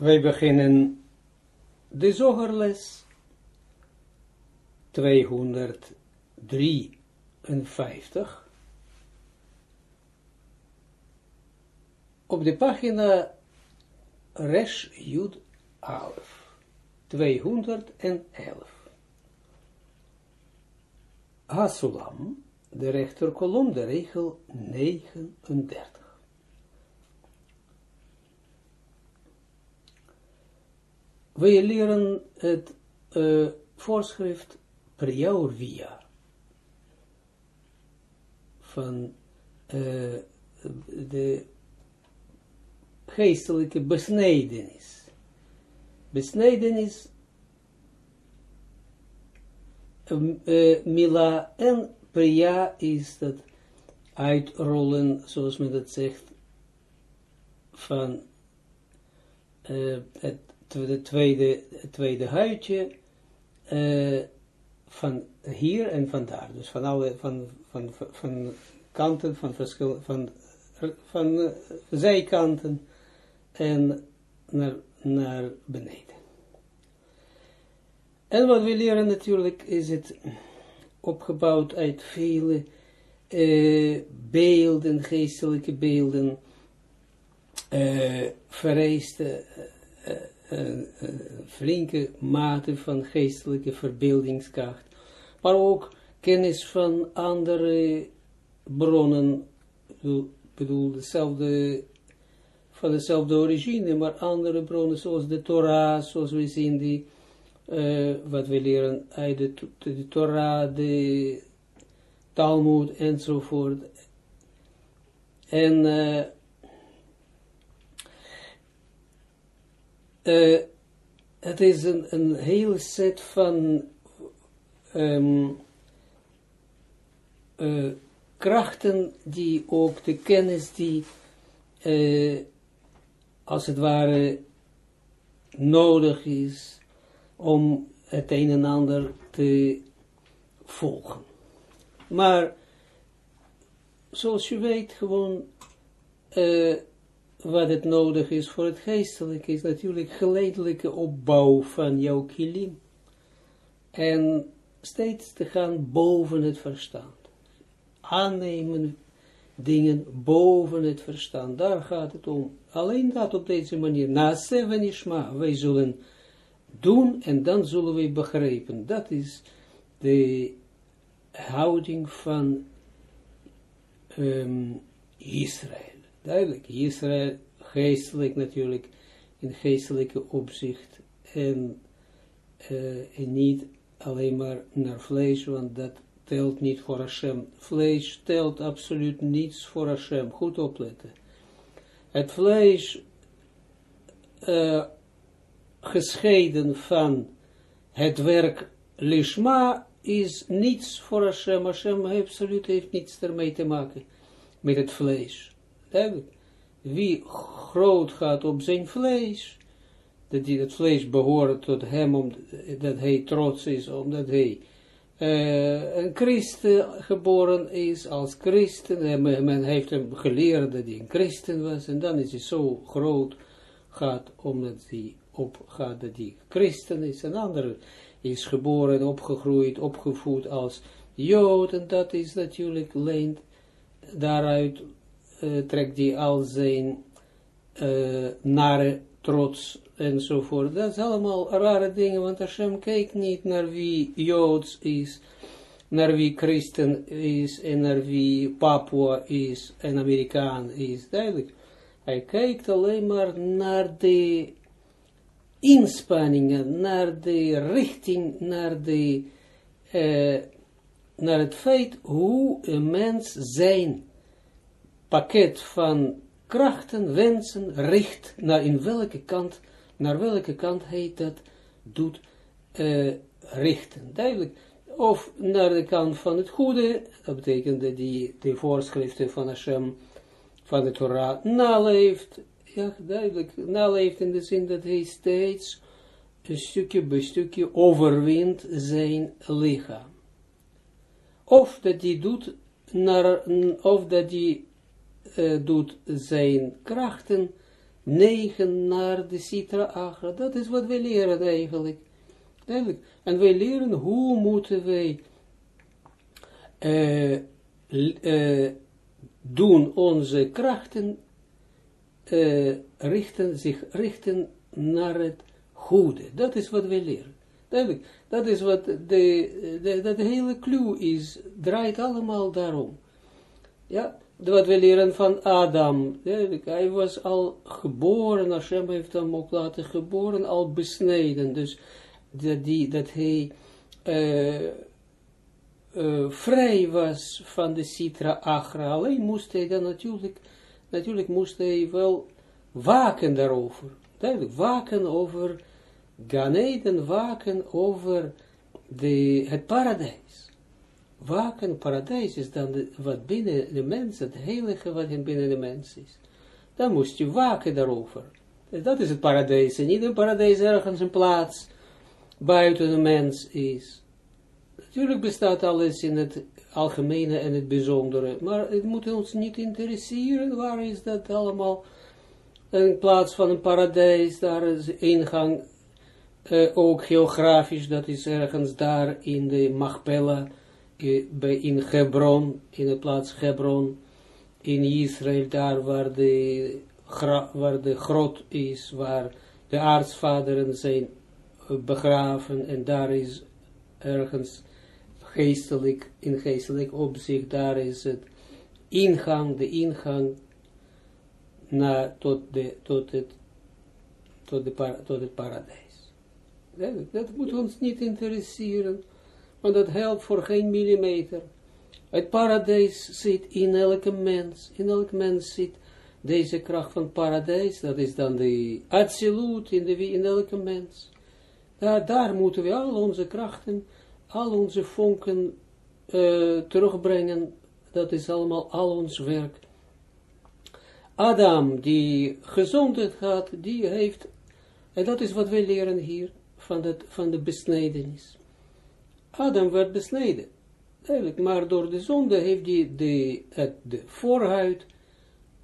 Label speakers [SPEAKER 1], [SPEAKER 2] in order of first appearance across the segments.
[SPEAKER 1] Wij beginnen de zogerles 253 op de pagina Resh Jud Alef 211. Hasulam, de rechterkolom, de regel 39. We leren het uh, voorschrift prior via van uh, de geestelijke besnijdenis. Besnijdenis uh, mila en priya is dat uitrollen, zoals men dat zegt, van uh, het de tweede, tweede huidje uh, van hier en van daar. Dus van alle, van, van, van, kanten, van verschil, van, van uh, zijkanten en naar, naar beneden. En wat we leren natuurlijk is het opgebouwd uit vele uh, beelden, geestelijke beelden, uh, vereiste een, flinke mate van geestelijke verbeeldingskracht, maar ook kennis van andere bronnen, ik bedoel, dezelfde, van dezelfde origine, maar andere bronnen, zoals de Torah, zoals we zien, die, uh, wat we leren uit de Torah, de Talmud, enzovoort. En uh, uh, het is een, een heel set van um, krachten die ook de kennis die uh, als het ware nodig is om het een en ander te volgen. Maar zoals je weet gewoon uh, wat het nodig is voor het geestelijke, is natuurlijk geleidelijke opbouw van jouw kilim. En steeds te gaan boven het verstand. Aannemen dingen boven het verstand. Daar gaat het om. Alleen dat op deze manier. Na seven ishma. Wij zullen doen en dan zullen we begrijpen. Dat is de houding van um, Israël. Duidelijk, Israël geestelijk natuurlijk, in geestelijke opzicht, en, uh, en niet alleen maar naar vlees, want dat telt niet voor Hashem. Vlees telt absoluut niets voor Hashem. Goed opletten. Het vlees uh, gescheiden van het werk lishma is niets voor Hashem. Hashem absoluut heeft niets ermee te maken met het vlees. Wie groot gaat op zijn vlees, dat die, het vlees behoort tot hem, omdat hij trots is, omdat hij uh, een christen geboren is, als christen, en men heeft hem geleerd dat hij een christen was, en dan is hij zo groot, gaat omdat hij opgaat dat hij christen is, een ander is geboren, opgegroeid, opgevoed als jood, en dat is natuurlijk leent daaruit uh, trekt hij al zijn uh, nare trots enzovoort. Dat is allemaal rare dingen, want Hashem kijkt niet naar wie Joods is, naar wie christen is, en naar wie Papua is, en Amerikaan is, duidelijk. Hij kijkt alleen maar naar de inspanningen, naar de richting, naar de, uh, naar het feit hoe een mens zijn pakket van krachten, wensen, richt naar in welke kant, naar welke kant hij dat doet uh, richten. Duidelijk. Of naar de kant van het goede, dat betekent dat die de voorschriften van Hashem, van de Torah, naleeft. Ja, duidelijk, naleeft in de zin dat hij steeds een stukje bij stukje overwint zijn lichaam. Of dat hij doet naar, of dat hij uh, doet zijn krachten negen naar de Sitra Agra. Dat is wat wij leren eigenlijk. Eigenlijk. En wij leren hoe moeten wij uh, uh, doen onze krachten richten, zich richten naar het goede. Dat is wat wij leren. Duidelijk. Dat is wat de, de hele clue is, draait allemaal daarom. Ja, wat we leren van Adam. Hij was al geboren, Hashem heeft hem ook laten geboren, al besneden. Dus dat, die, dat hij uh, vrij was van de Sitra Agra. Alleen moest hij dan natuurlijk, natuurlijk moest hij wel waken daarover. Waken over Ganeden, waken over de, het paradijs. Waken, paradijs is dan wat binnen de mens, het heilige wat binnen de mens is. Dan moest je waken daarover. Dat is het paradijs. En niet een paradijs ergens een plaats buiten de mens is. Natuurlijk bestaat alles in het algemene en het bijzondere, maar het moet ons niet interesseren, waar is dat allemaal, in plaats van een paradijs, daar is ingang, uh, ook geografisch, dat is ergens daar in de Machpella, bij, in Hebron, in de plaats Hebron, in Israël, daar waar de, waar de grot is, waar de aartsvaderen zijn begraven en daar is ergens geestelijk, in geestelijk opzicht, daar is het ingang, de ingang naar, tot, de, tot, het, tot, de, tot het paradijs. Dat, dat moet ons niet interesseren, want dat helpt voor geen millimeter. Het paradijs zit in elke mens, in elk mens zit deze kracht van paradijs, dat is dan de absolute in, de, in elke mens. Ja, daar moeten we al onze krachten, al onze vonken uh, terugbrengen. Dat is allemaal al ons werk. Adam, die gezondheid had, die heeft, en dat is wat wij leren hier, van, dat, van de besnedenis. Adam werd besneden, maar door de zonde heeft hij de, de, voorhuid,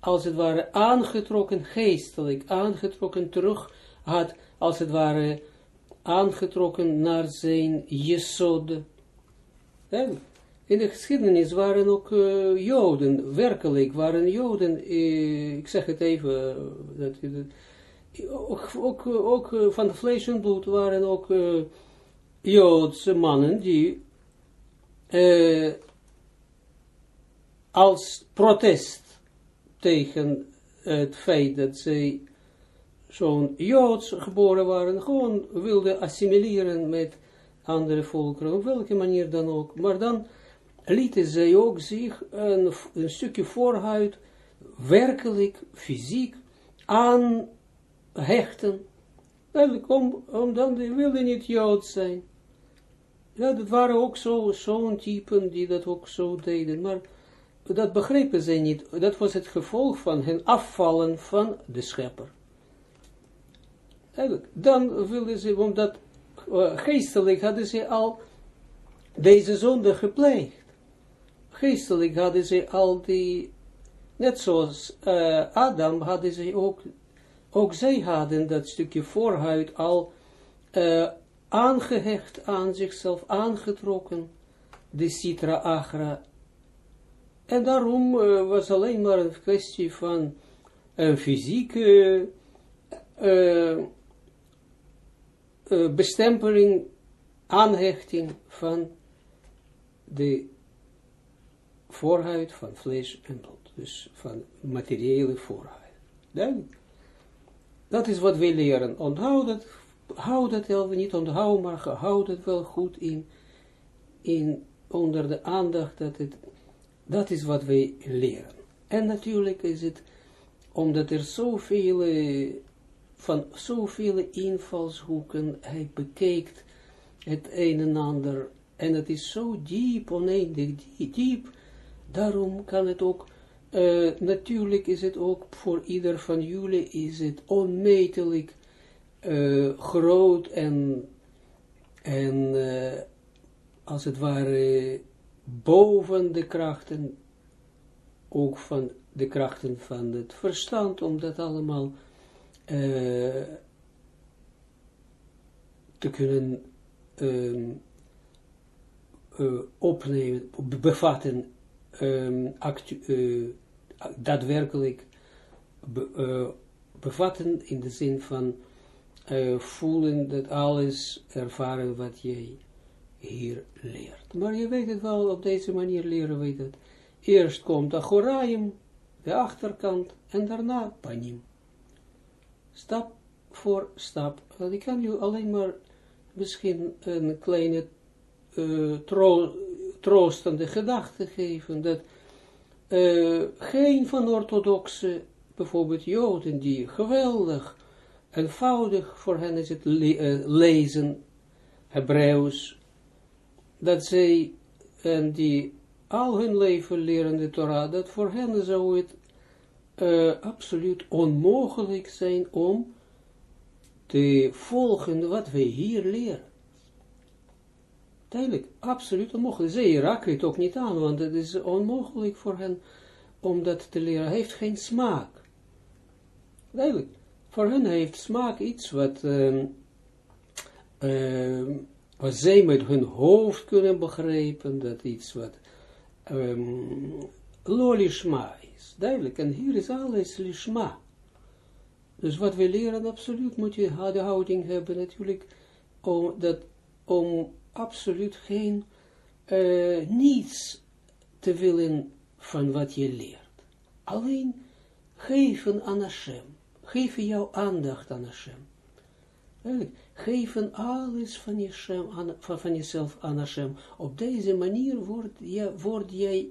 [SPEAKER 1] als het ware aangetrokken, geestelijk aangetrokken terug, had, als het ware aangetrokken naar zijn jesod. In de geschiedenis waren ook uh, Joden, werkelijk waren Joden, uh, ik zeg het even, uh, dat, ook, ook, ook van vlees en bloed waren ook Joodse mannen die als protest tegen het feit dat zij zo'n Joods geboren waren, gewoon wilden assimileren met andere volkeren, op welke manier dan ook. Maar dan lieten zij ook zich een, een stukje voorhuid werkelijk, fysiek, aanhechten. Om, om dan, die niet Joods zijn. Ja, dat waren ook zo'n zo typen die dat ook zo deden, maar dat begrepen zij niet. Dat was het gevolg van hen afvallen van de schepper. Dan wilden ze, omdat uh, geestelijk hadden ze al deze zonde gepleegd. Geestelijk hadden ze al die, net zoals uh, Adam hadden ze ook, ook zij hadden dat stukje voorhuid al uh, aangehecht aan zichzelf, aangetrokken, de Sitra Agra. En daarom uh, was alleen maar een kwestie van een fysieke uh, uh, bestempeling, aanhechting van de voorhuid van vlees en bloed. Dus van materiële voorhuid. Dan, dat is wat we leren. Onthoud dat, houd dat wel niet onthoud, maar houd het wel goed in, in onder de aandacht dat het, dat is wat wij leren. En natuurlijk is het, omdat er zoveel van zoveel invalshoeken, hij bekijkt het een en ander, en het is zo diep, oneindig diep, daarom kan het ook, uh, natuurlijk is het ook voor ieder van jullie, is het onmetelijk uh, groot en, en uh, als het ware boven de krachten, ook van de krachten van het verstand, om dat allemaal uh, te kunnen uh, opnemen, bevatten, uh, daadwerkelijk be, bevatten in de zin van voelen dat alles ervaren wat jij hier leert. Maar je weet het wel, op deze manier leren we het. Eerst komt Achoraim, de achterkant, en daarna Panim. Stap voor stap. Ik kan je alleen maar misschien een kleine uh, tro troostende gedachte geven, dat uh, geen van orthodoxe, bijvoorbeeld Joden, die geweldig, eenvoudig voor hen is het le uh, lezen, Hebreeuws, dat zij, en die al hun leven leren de Torah, dat voor hen zou het uh, absoluut onmogelijk zijn om te volgen wat wij hier leren. Duidelijk, absoluut onmogelijk. Zij raken het ook niet aan, want het is onmogelijk voor hen om dat te leren. Hij heeft geen smaak. Duidelijk, voor hen heeft smaak iets wat, um, um, wat zij met hun hoofd kunnen begrijpen, dat iets wat um, lolishma is. Duidelijk, en hier is alles lishma. Dus wat we leren, absoluut moet je de houding hebben, natuurlijk, om, dat, om absoluut geen, uh, niets te willen van wat je leert. Alleen geven aan Hashem. Geven jouw aandacht aan Hashem. Geven alles van, van, jezelf aan Hashem. Op deze manier wordt, je, word jij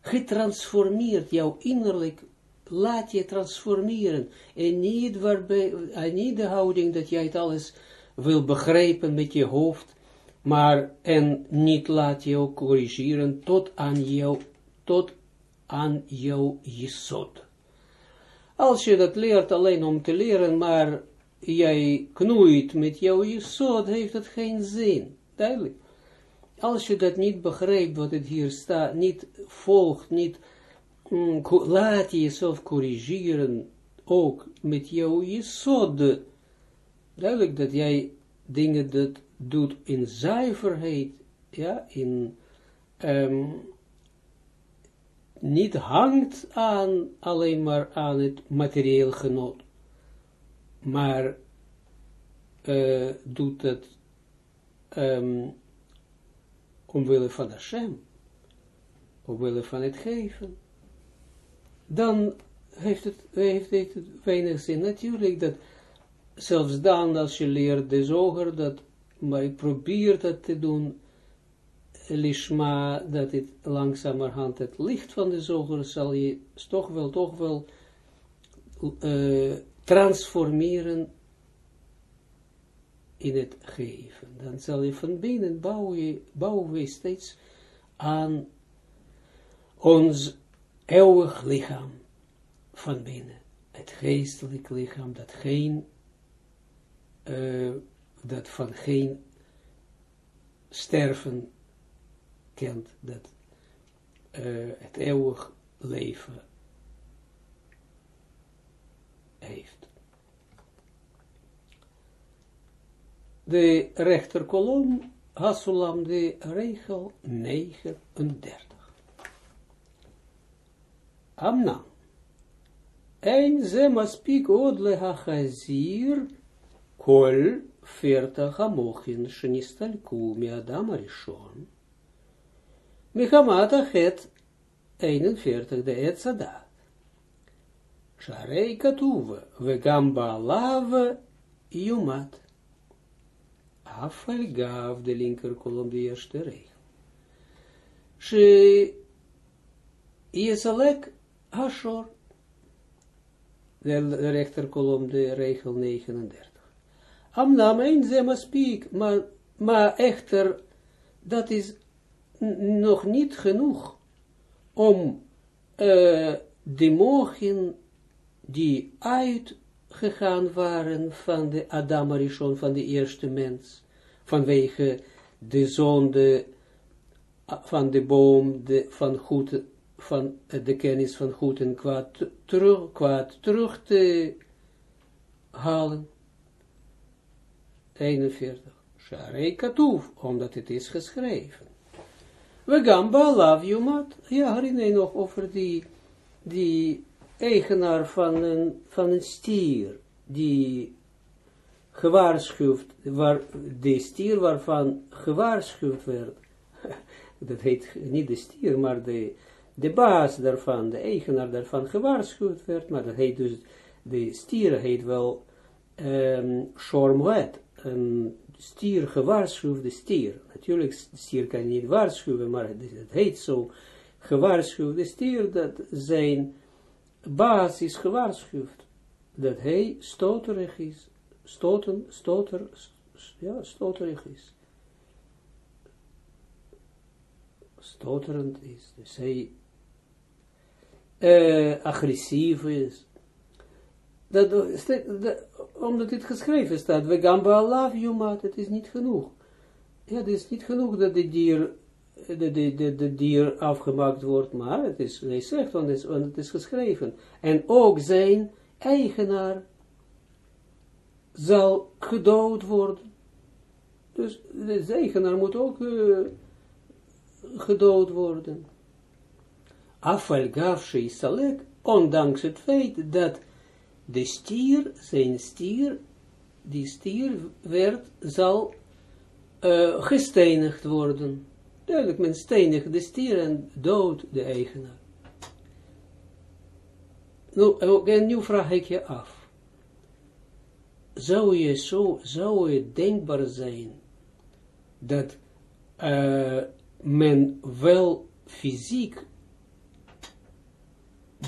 [SPEAKER 1] getransformeerd, jouw innerlijk laat je transformeren. En niet, waarbij, en niet de houding dat jij het alles wil begrijpen met je hoofd, maar en niet laat je ook corrigeren tot aan jou, tot aan jouw jesot. Als je dat leert alleen om te leren, maar jij knoeit met jouw jesot, heeft het geen zin. Duidelijk. Als je dat niet begrijpt, wat het hier staat, niet volgt, niet mm, laat je jezelf corrigeren, ook met jouw jesot. Duidelijk dat jij dingen dat doet in zuiverheid, ja, in, um, niet hangt aan, alleen maar aan het materieel genot, maar uh, doet het um, omwille van Hashem, omwille van het geven, dan heeft het, heeft het weinig zin. Natuurlijk dat, zelfs dan als je leert de zoger, dat maar probeer dat te doen, lishma, dat het langzamerhand het licht van de zoger zal je toch wel, toch wel uh, transformeren in het geven. Dan zal je van binnen bouwen, bouwen we steeds aan ons eeuwig lichaam van binnen. Het geestelijk lichaam dat geen uh, dat van geen sterven kent, dat uh, het eeuwig leven heeft. De rechterkolom, Hasulam, de regel 39. Amna. Ein ze maspik od lehachazir kol veertig amochin shenistalku mi Adam Arishon. Mechamata het 41 de Etzadat. Sharei katuve, vegam baalav yumat. Afal gav de linker kolom de eerste regel. She Yesalek Hashor. De rechter kolom de regel 39. Amnam een ze speak, maar, maar echter, dat is nog niet genoeg om uh, de mogen die uitgegaan waren van de Adam Arishon, van de eerste mens, vanwege de zonde van de boom, de, van, goed, van de kennis van goed en kwaad, terug, kwaad terug te halen. 41. Sharei Katoef, omdat het is geschreven. We gaan Balav Yumat. Ja, herinner nog over die, die eigenaar van een, van een stier, die gewaarschuwd, waar, de stier waarvan gewaarschuwd werd, dat heet niet de stier, maar de, de baas daarvan, de eigenaar daarvan gewaarschuwd werd, maar dat heet dus, de stier heet wel um, shormlet, een stier, gewaarschuwde stier. Natuurlijk, stier kan niet waarschuwen, maar het, het heet zo, gewaarschuwde stier, dat zijn baas is gewaarschuwd, dat hij stoterig is, stoten, stoter, ja, stoterig is. Stoterend is, dus hij uh, agressief is. Dat, dat, omdat dit geschreven staat, we gaan bij Allah, Jumat, het is niet genoeg. Ja, het is niet genoeg dat de dier, de, de, dier afgemaakt wordt, maar het is, hij zegt, want het is, het is geschreven. En ook zijn eigenaar zal gedood worden. Dus de eigenaar moet ook uh, gedood worden. Afval gaf Salek, ondanks het feit dat de stier, zijn stier, die stier werd, zal uh, worden. Duidelijk, men stenigt de stier en dood de eigenaar. Nou, en nu vraag ik je af. Zou je zo, zou het denkbaar zijn dat uh, men wel fysiek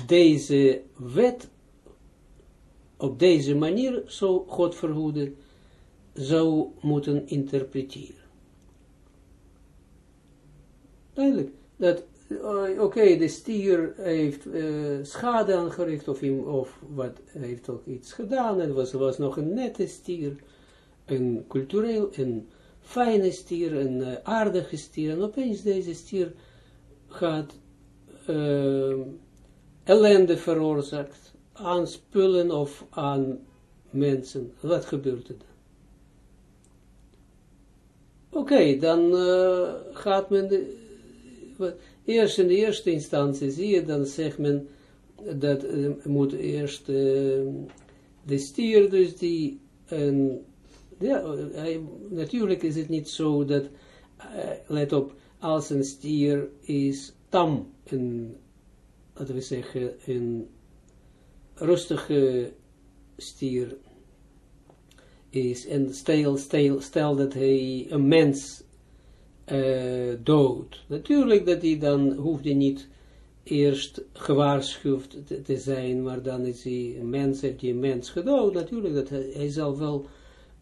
[SPEAKER 1] deze wet op deze manier, zo God verhoede, zou moeten interpreteren. Duidelijk, dat, uh, oké, de stier heeft uh, schade aangericht, of, hem, of wat, heeft ook iets gedaan, het was, was nog een nette stier, een cultureel, een fijne stier, een uh, aardige stier, en opeens deze stier gaat ellende veroorzaakt, aan spullen of aan mensen. Wat gebeurt er dan? Oké, dan uh, gaat men, de, eerst in de eerste instantie zie je, dan zegt men, dat uh, moet eerst uh, de stier, dus die, ja, natuurlijk is het niet zo dat, let op, als een stier is tam, een, laten we zeggen, een rustige stier is, en stel, stel, stel dat hij een mens uh, doodt. Natuurlijk dat hij dan, hoeft hij niet eerst gewaarschuwd te, zijn, maar dan is hij een mens, heeft hij een mens gedood. Natuurlijk dat hij, zal wel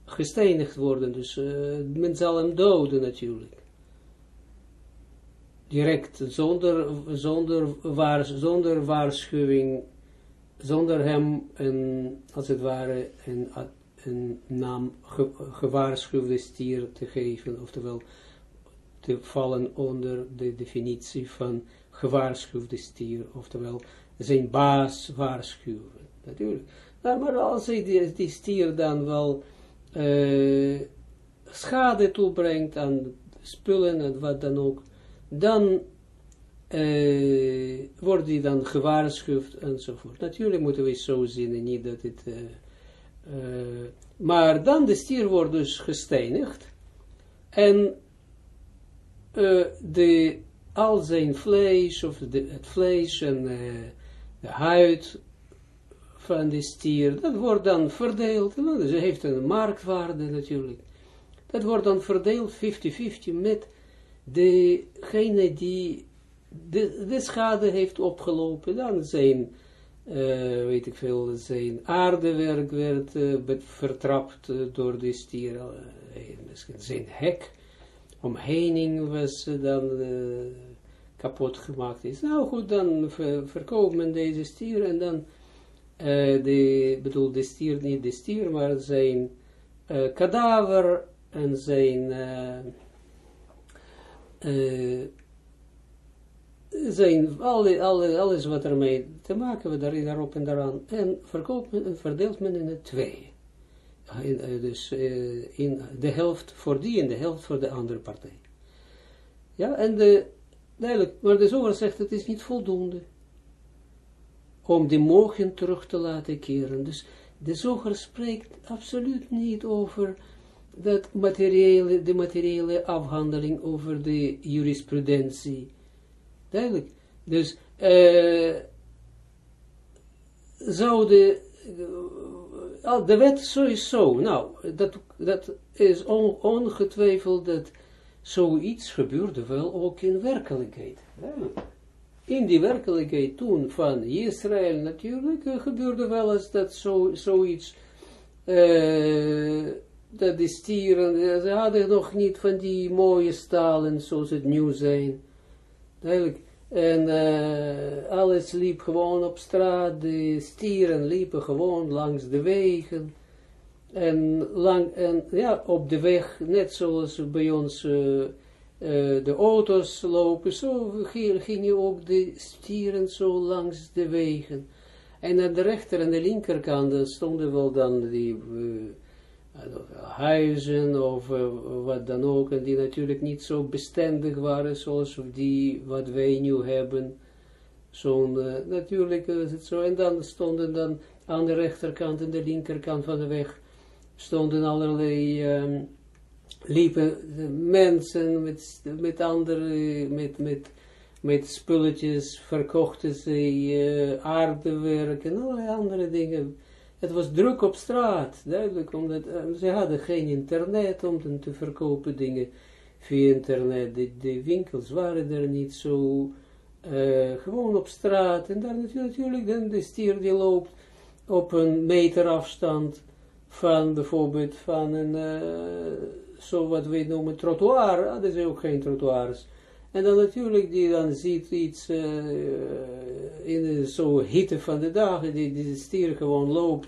[SPEAKER 1] gestenigd worden, dus uh, men zal hem doden natuurlijk. Direct, zonder, zonder, waar, zonder waarschuwing zonder hem een, als het ware, een, een naam ge, gewaarschuwde stier te geven, oftewel te vallen onder de definitie van gewaarschuwde stier, oftewel zijn baas waarschuwen, natuurlijk. Nou, maar als hij die, stier dan wel uh, schade toebrengt aan spullen en wat dan ook, dan uh, wordt die dan gewaarschuwd enzovoort. Natuurlijk moeten we zo zien en niet dat het... Uh, uh, maar dan de stier wordt dus gestenigd en de, al zijn vlees, of het vlees en de huid van de stier, dat wordt dan verdeeld. Nou, dus heeft een marktwaarde natuurlijk. Dat wordt dan verdeeld 50-50 met degene die de, de schade heeft opgelopen, dan zijn, uh, weet ik veel, zijn aardewerk werd uh, vertrapt uh, door de stier, misschien zijn hek, omheining was dan kapot gemaakt is. Nou goed, dan ver, verkoopt men deze stier en dan, de, bedoel de stier, niet de stier, maar zijn kadaver en zijn zijn, alle, alle, alles wat ermee te maken we daar, daarop en daaraan, en verkoopt men en verdeelt men in het twee. In, dus uh, in de helft voor die en de helft voor de andere partij. Ja, en de, duidelijk, maar de zoger zegt, het is niet voldoende om die mogen terug te laten keren. Dus de zoger spreekt absoluut niet over dat materiële, de materiële afhandeling over de jurisprudentie. Duidelijk. Dus uh, zou de, uh, de wet sowieso, nou, dat, dat is on, ongetwijfeld dat zoiets gebeurde wel ook in werkelijkheid. In die werkelijkheid toen van Israël natuurlijk uh, gebeurde wel eens dat zo, zoiets, dat de stieren, ze hadden nog niet van die mooie stalen zoals het nu zijn. Duidelijk. En uh, alles liep gewoon op straat, de stieren liepen gewoon langs de wegen. En, lang, en ja, op de weg, net zoals bij ons uh, uh, de auto's lopen, zo gingen ook de stieren zo langs de wegen. En aan de rechter en de linkerkant stonden wel dan die huizen of uh, wat dan ook, en die natuurlijk niet zo bestendig waren zoals die wat wij nu hebben. Zo'n, uh, natuurlijk is het zo, en dan stonden dan aan de rechterkant en de linkerkant van de weg, stonden allerlei, um, liepen mensen met, met andere, met, met, met spulletjes, verkochten ze uh, aardewerk en allerlei andere dingen, het was druk op straat, duidelijk, omdat uh, ze hadden geen internet om te verkopen dingen via internet. De, winkels waren er niet zo, uh, gewoon op straat. En daar natuurlijk, dan de stier die loopt op een meter afstand van bijvoorbeeld van een, uh, zo wat we noemen trottoir, hadden ze ook geen trottoirs. En dan natuurlijk die dan ziet iets uh, in zo'n hitte van de dagen, die, die stier gewoon loopt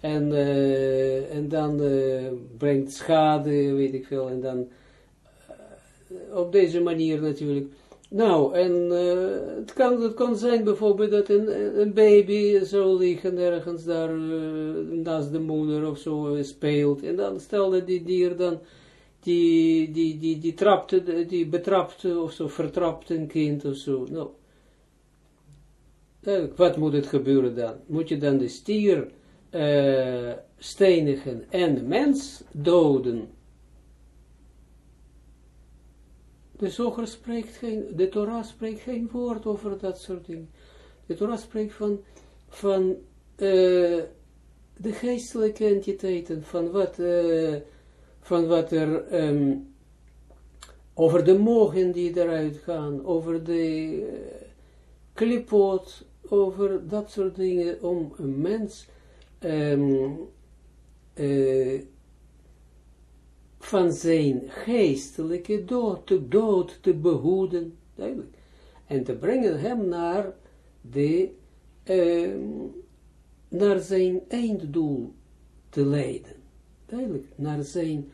[SPEAKER 1] en, uh, en dan uh, brengt schade, weet ik veel, en dan op deze manier natuurlijk. Nou, en het, kan, het kan zijn bijvoorbeeld dat een, een baby zo liggen ergens daar naast de moeder of zo speelt, en dan stelde die dier dan die, die, die, die trapte, die betrapte of zo, vertrapte een kind of zo. Nou, wat moet het gebeuren dan? Moet je dan de stier uh, stenigen en de mens doden. De zoger spreekt geen, de Torah spreekt geen woord over dat soort dingen. De Torah spreekt van, van uh, de geestelijke entiteiten, van wat, uh, van wat er, um, over de mogen die eruit gaan, over de uh, over dat soort dingen, om een mens um, uh, van zijn geestelijke dood te, dood te behoeden, duidelijk, en te brengen hem naar de, um, naar zijn einddoel te leiden, duidelijk, naar zijn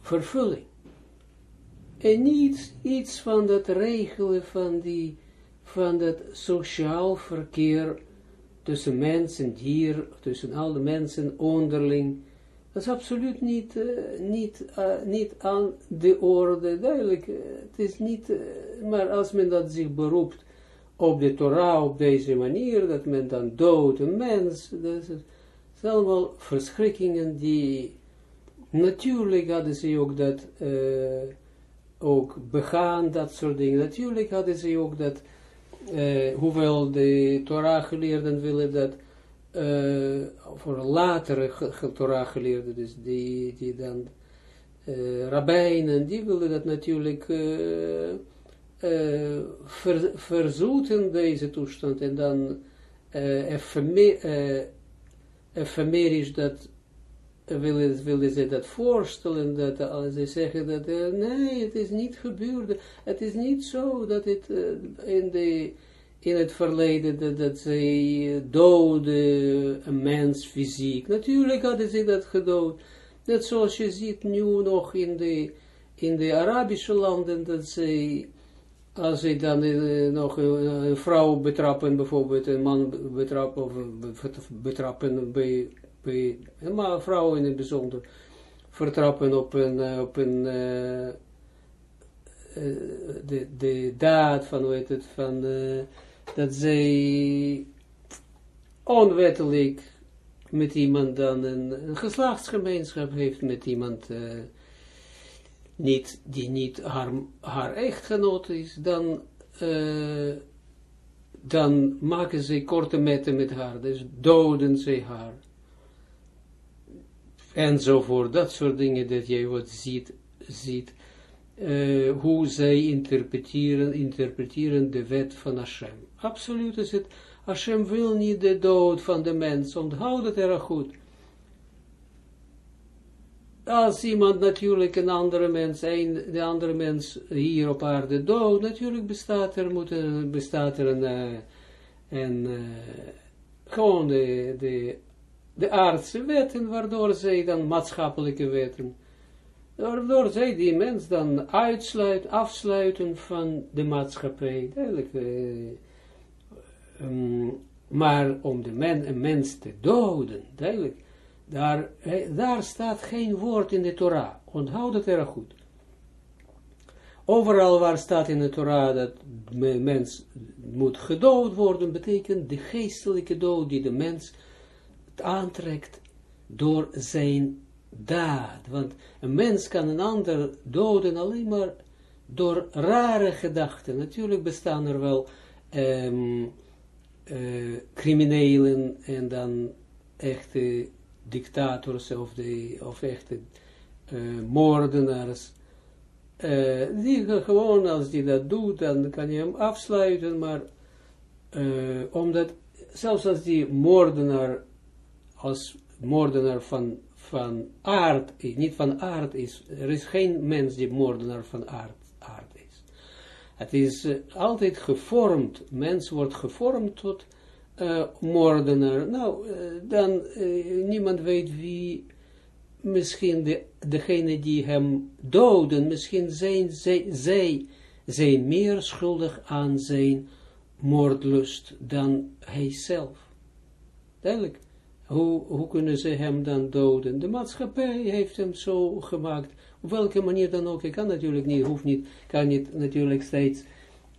[SPEAKER 1] vervulling. En niet iets van dat regelen van die, van dat sociaal verkeer tussen mens en dier, tussen alle mensen onderling, dat is absoluut niet, uh, niet, uh, niet aan de orde, duidelijk, uh, het is niet, maar als men dat zich beroept op de Torah op deze manier, dat men dan doodt een mens, dat is, zijn allemaal verschrikkingen die, natuurlijk hadden ze ook dat, ook begaan, dat soort dingen, natuurlijk hadden ze ook dat, uh, hoewel de Torah geleerden willen dat uh, voor latere Torah geleerden, dus die, die dan uh, rabbijnen, die willen dat natuurlijk ver, verzoeten deze toestand. En dan efemerisch dat willen, willen ze dat voorstellen, dat als ze zeggen dat, uh, nee, het is niet gebeurd, het is niet zo dat het uh, in, de, in het verleden, dat, dat zij doden een mens fysiek. Natuurlijk hadden ze dat gedood. Net zoals je ziet nu nog in de, in de Arabische landen, dat zij als hij dan nog een, vrouw betrappen, bijvoorbeeld een man betrappen, of betrappen bij, maar vrouw in het bijzonder, vertrappen op een, op een uh, de, de daad van, heet het, van, dat zij onwettelijk met iemand dan een, een geslachtsgemeenschap heeft met iemand niet, die niet haar, haar echtgenoot is, dan, dan maken ze korte metten met haar, dus doden ze haar. Enzovoort, dat soort dingen dat jij wat ziet, ziet uh, hoe zij interpreteren, interpreteren de wet van Hashem. Absoluut is het Hashem wil niet de dood van de mens, onthoud het erg goed. Als iemand natuurlijk een andere mens, een, de andere mens hier op aarde dood, natuurlijk bestaat er, moet, bestaat er een, uh, een uh, gewoon de, de, de aardse wetten, waardoor zij dan maatschappelijke wetten, waardoor zij die mens dan uitsluiten, afsluiten van de maatschappij. Duidelijk, uh, um, maar om de men, een mens te doden, duidelijk, daar, daar staat geen woord in de Torah. Onthoud het erg goed. Overal waar staat in de Torah dat mens moet gedood worden, betekent de geestelijke dood die de mens aantrekt door zijn daad. Want een mens kan een ander doden alleen maar door rare gedachten. Natuurlijk bestaan er wel um, uh, criminelen en dan echte dictators of, de, of echte uh, moordenaars. Uh, die gewoon, als die dat doet, dan kan je hem afsluiten, maar omdat, zelfs als die moordenaar, als moordenaar van, van aard, niet van aard is, er is geen mens die moordenaar van aard het is uh, altijd gevormd, mens wordt gevormd tot uh, moordenaar. Nou, uh, dan niemand weet wie, misschien de, degene die hem doden, misschien zijn zij, zij zijn meer schuldig aan zijn moordlust dan hij zelf. Duidelijk. Hoe, hoe kunnen ze hem dan doden? De maatschappij heeft hem zo gemaakt. Op welke manier dan ook, ik kan natuurlijk niet, hoeft niet, kan niet natuurlijk steeds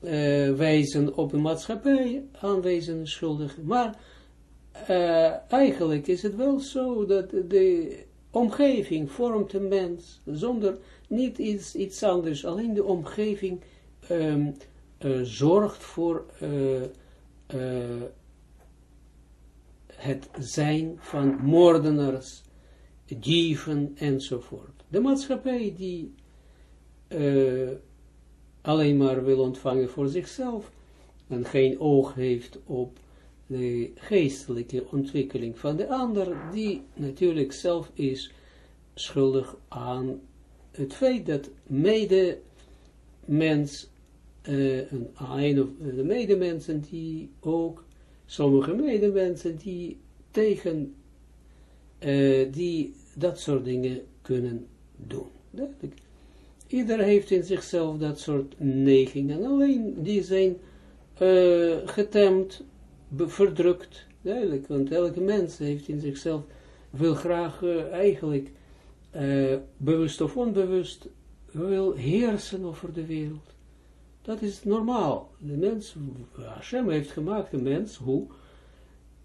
[SPEAKER 1] uh, wijzen op een maatschappij, aanwijzen schuldig, maar uh, eigenlijk is het wel zo dat de omgeving vormt een mens, zonder niet iets, iets anders, alleen de omgeving um, uh, zorgt voor het zijn van moordenaars, dieven enzovoort. De maatschappij die uh, alleen maar wil ontvangen voor zichzelf en geen oog heeft op de geestelijke ontwikkeling van de ander, die natuurlijk zelf is schuldig aan het feit dat mede mens, uh, een, een of de medemensen die ook, sommige medemensen die tegen, uh, die dat soort dingen kunnen doen. Duidelijk. Ieder heeft in zichzelf dat soort neigingen. Alleen die zijn uh, getemd, verdrukt. Duidelijk, want elke mens heeft in zichzelf, wil graag uh, eigenlijk, bewust of onbewust, wil heersen over de wereld. Dat is normaal. De mens, Hashem heeft gemaakt de mens, hoe?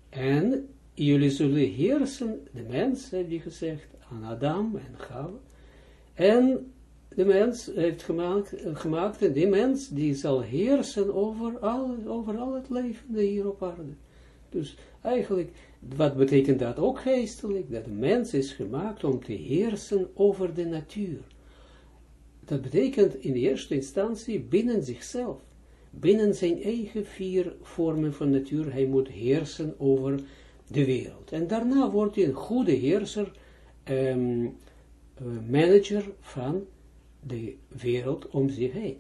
[SPEAKER 1] En jullie zullen heersen, de mens, heeft hij gezegd, aan Adam en Chava. En de mens heeft gemaakt, gemaakt en die mens die zal heersen over al, over al het leven hier op aarde. Dus eigenlijk, wat betekent dat ook geestelijk? Dat de mens is gemaakt om te heersen over de natuur. Dat betekent in de eerste instantie binnen zichzelf, binnen zijn eigen vier vormen van natuur, hij moet heersen over de wereld. En daarna wordt hij een goede heerser, um, manager van de wereld om zich heen.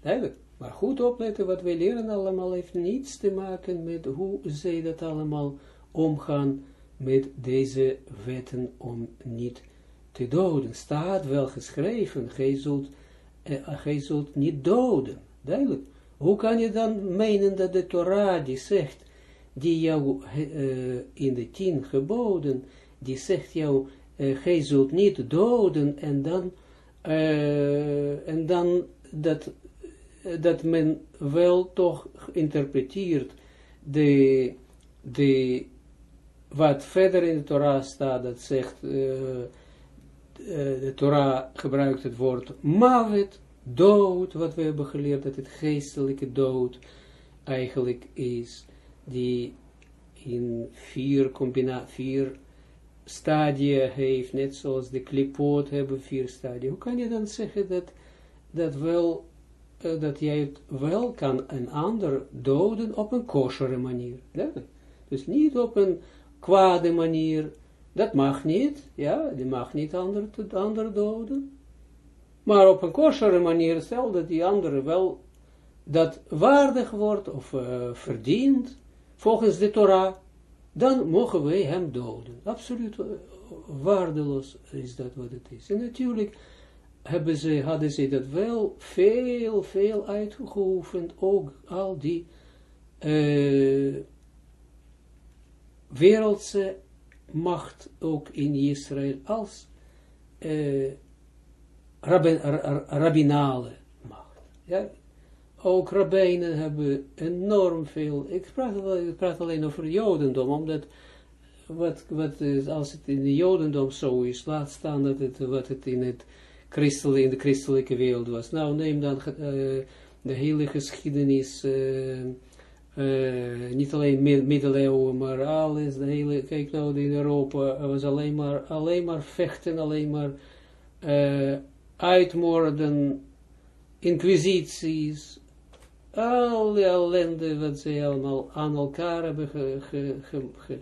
[SPEAKER 1] Duidelijk. Maar goed opletten, wat wij leren allemaal heeft niets te maken met hoe zij dat allemaal omgaan met deze wetten om niet doden. Staat wel geschreven, gij zult hij zult niet doden. Duidelijk. Hoe kan je dan menen dat de Torah die zegt, die jou uh, in de tien geboden, die zegt jou, gij zult niet doden, en dan, en dan dat, dat men wel toch interpreteert de, de, wat verder in de Torah staat, dat zegt, de Torah gebruikt het woord mavet, dood, wat we hebben geleerd, dat het geestelijke dood eigenlijk is, die in vier, combina vier stadia heeft, net zoals de klipoot hebben vier stadia. Hoe kan je dan zeggen dat, dat wel, uh, dat jij het wel kan een ander doden op een koshere manier. Dus niet op een kwade manier, dat mag niet, ja, die mag niet ander, ander doden. Maar op een koshere manier, stel dat die andere wel dat waardig wordt of uh, verdient, volgens de Torah, dan mogen wij hem doden. Absoluut uh, waardeloos is dat wat het is. En natuurlijk hebben ze, hadden ze dat wel veel, veel uitgeoefend, ook al die uh, wereldse macht ook in Israël als rabbin, rabbinale macht. Ja? Ook rabbijnen hebben enorm veel, ik praat, ik alleen over jodendom, omdat wat, wat is, als het in de jodendom zo is, laat staan dat het, wat het in, het christel, in de christelijke wereld was. Nou, neem dan uh, de hele geschiedenis, uh, uh, niet alleen middeleeuwen, maar alles, de hele, kijk nou, in Europa was alleen maar, alleen maar vechten, alleen maar uitmoorden, inquisities, alle ellende wat ze allemaal aan elkaar hebben ge, ge, ge,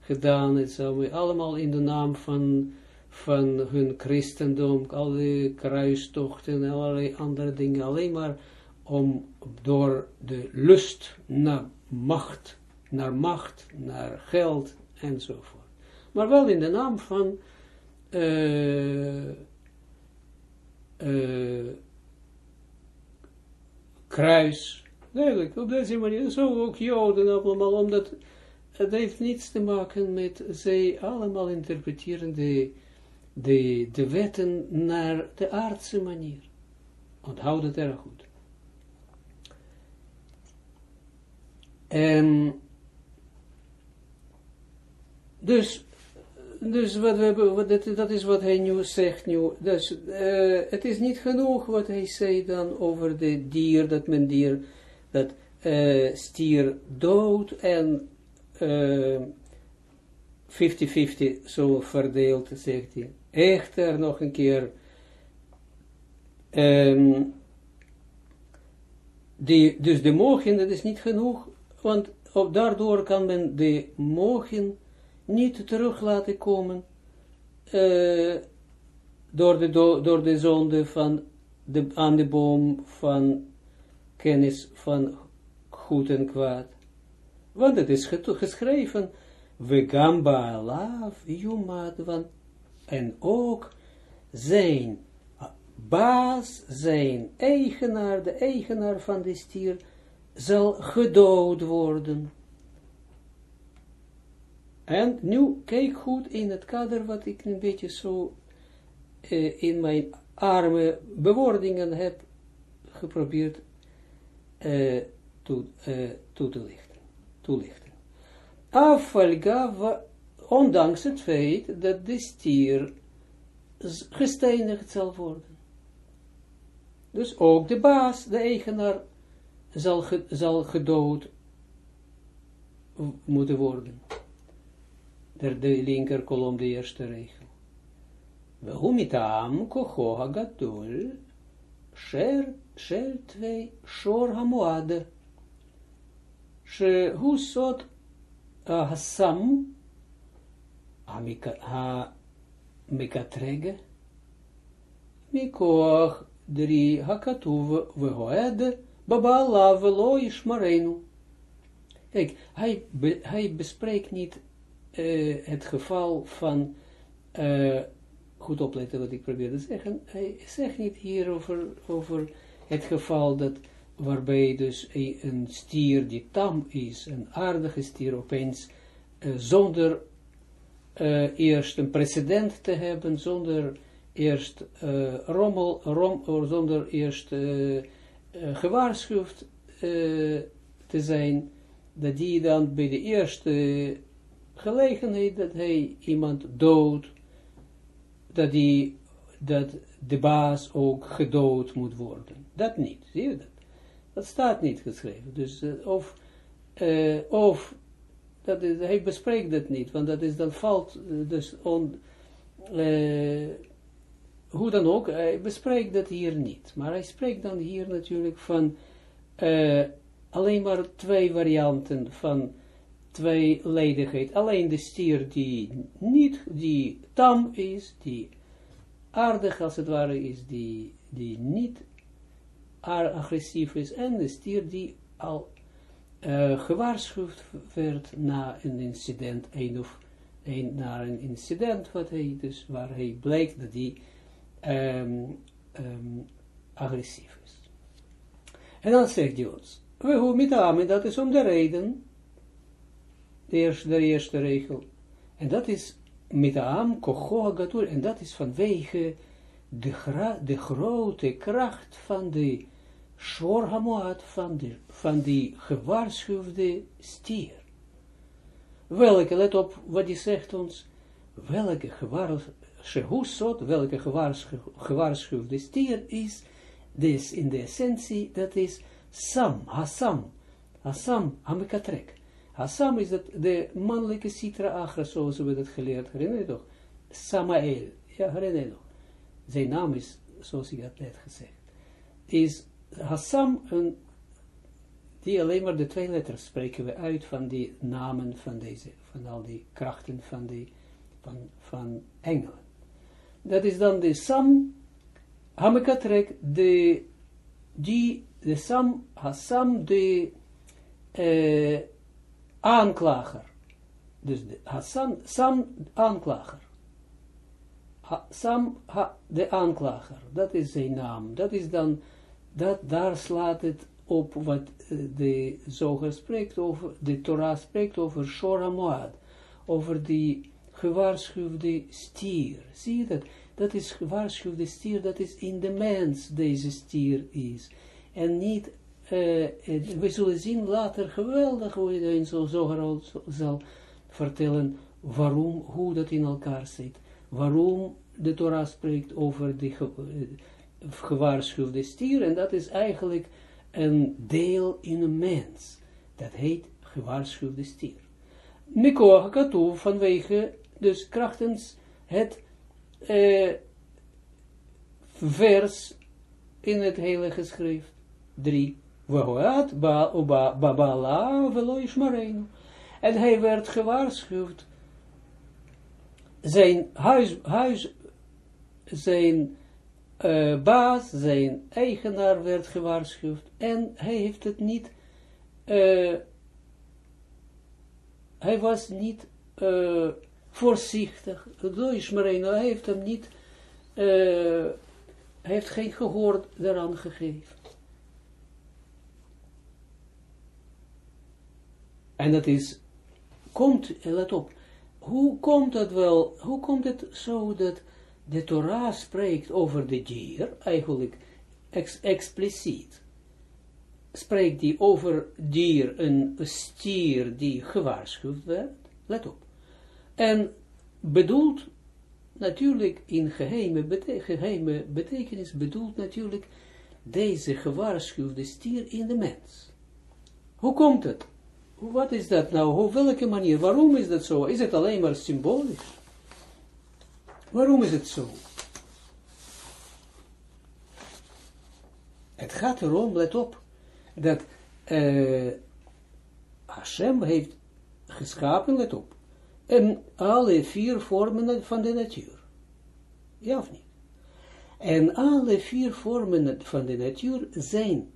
[SPEAKER 1] gedaan, allemaal in de naam van, van hun christendom, alle kruistochten en allerlei andere dingen, alleen maar om door de lust naar macht, naar macht, naar geld enzovoort. Maar wel in de naam van uh, uh, kruis. Duidelijk, op deze manier. Zo ook Joden allemaal, omdat het heeft niets te maken met, zij allemaal interpreteren de, de, de wetten naar de aardse manier. Onthoud het erg goed. En dus dus wat we wat dat, is wat hij nu zegt nu. Dus uh, het is niet genoeg wat hij zei dan over de dier, dat men dier, dat uh, stier dood en 50-50 uh, zo verdeeld, zegt hij. Echter nog een keer, um, dus de mogen, dat is niet genoeg, want op, daardoor kan men de mogen niet terug laten komen uh, door, de, door de zonde van de, aan de boom van kennis van goed en kwaad. Want het is geschreven, we gamba alav jumad, want en ook zijn baas, zijn eigenaar, de eigenaar van de stier, zal gedood worden. En nu kijk goed in het kader wat ik een beetje zo uh, in mijn arme bewoordingen heb geprobeerd uh, toe, uh, toe te lichten. Toelichten. Ondanks het feit dat de stier gesteinigd zal worden. Dus ook de baas, de eigenaar, zal, ge, zal gedood moeten worden der de linker kolom de eerste regel. Vehumitam kocho hagadol sher shel tvei shor hamoad shehu sot hasam המקטרג מכוח דרי הכתוב והועד Baba velo Ishmarenu. Kijk, hij, hij bespreekt niet eh, het geval van, eh, goed opletten wat ik probeer te zeggen, hij zegt niet hier over, over het geval dat, waarbij dus een stier die tam is, een aardige stier, opeens eh, zonder eerst een precedent te hebben, zonder eerst rommel, rom, zonder eerst gewaarschuwd te zijn, dat die dan bij de eerste gelegenheid dat hij iemand dood, dat, die, dat de baas ook gedood moet worden. Dat niet, zie je dat? Dat staat niet geschreven. Dus uh, of, uh, of dat is, hij bespreekt dat niet, want dat is dan valt, uh, dus on, hoe dan ook, hij bespreekt dat hier niet. Maar hij spreekt dan hier natuurlijk van alleen maar twee varianten van tweeledigheid. Alleen de stier die niet, die tam is, die aardig als het ware is, die, die niet agressief is, en de stier die al uh, gewaarschuwd werd na een incident, een of een, na een incident wat hij dus, waar hij blijkt dat hij um, agressief is. En dan zegt hij ons, we hoe met amen, dat is om de reden, de eerste, de eerste regel, en dat is met Aam Kocho Gatur, en dat is vanwege de, de grote kracht van de Shor Hamoat, van, de, van die gewaarschuwde stier. Welke, let op wat hij zegt ons, welke gewaarschuwde, welke gewaarschuwde stier is, dus in de essentie, dat is Sam, Hassam, Hassam, Hamikatrek. Hassam is de mannelijke Sitra Agra, zoals we dat geleerd, herinner toch? Samael, ja, herinner je toch? Zijn naam is, zoals ik had net gezegd, is Hassam, een, die alleen maar de twee letters spreken we uit van die namen van deze, van al die krachten van die, van, van engelen. Dat is dan de Sam, Hamekatrek, de, die, de Sam, Hassam, de, uh, aanklager. Dus de, Hassan, Sam, aanklager. Ha, Sam, de aanklager. Dat is zijn naam. Dat is dan, dat, daar slaat het op wat eh, de zoger spreekt over, de Torah spreekt over Shora Moad. Over die gewaarschuwde stier. Zie je dat? Dat is gewaarschuwde stier, dat is in de mens deze stier is. En niet uh, we zullen zien later geweldig hoe je in zo, zo zal vertellen waarom, hoe dat in elkaar zit. Waarom de Torah spreekt over de ge, uh, gewaarschuwde stier. En dat is eigenlijk een deel in een mens. Dat heet gewaarschuwde stier. Mikoach Katoe vanwege, dus krachtens het uh, vers in het hele geschrift 3 Wahoat babala velo ishmareinu. En hij werd gewaarschuwd. Zijn huis, huis zijn uh, baas, zijn eigenaar werd gewaarschuwd. En hij heeft het niet, uh, hij was niet uh, voorzichtig. Ishmareinu, hij heeft hem niet, hij heeft geen gehoor daaraan gegeven. En dat is, komt, let op, hoe komt het wel, hoe komt het zo dat de Torah spreekt over de dier, eigenlijk ex, expliciet, spreekt die over dier, een stier die gewaarschuwd werd, let op, en bedoelt natuurlijk in geheime, geheime betekenis, bedoelt natuurlijk deze gewaarschuwde stier in de mens. Hoe komt het? Wat is dat nou? Op welke manier? Waarom is dat zo? Is het alleen maar symbolisch? Waarom is het zo? Het gaat erom, let op, dat uh, Hashem heeft geschapen, let op, en alle vier vormen van de natuur. Ja of niet? En alle vier vormen van de natuur zijn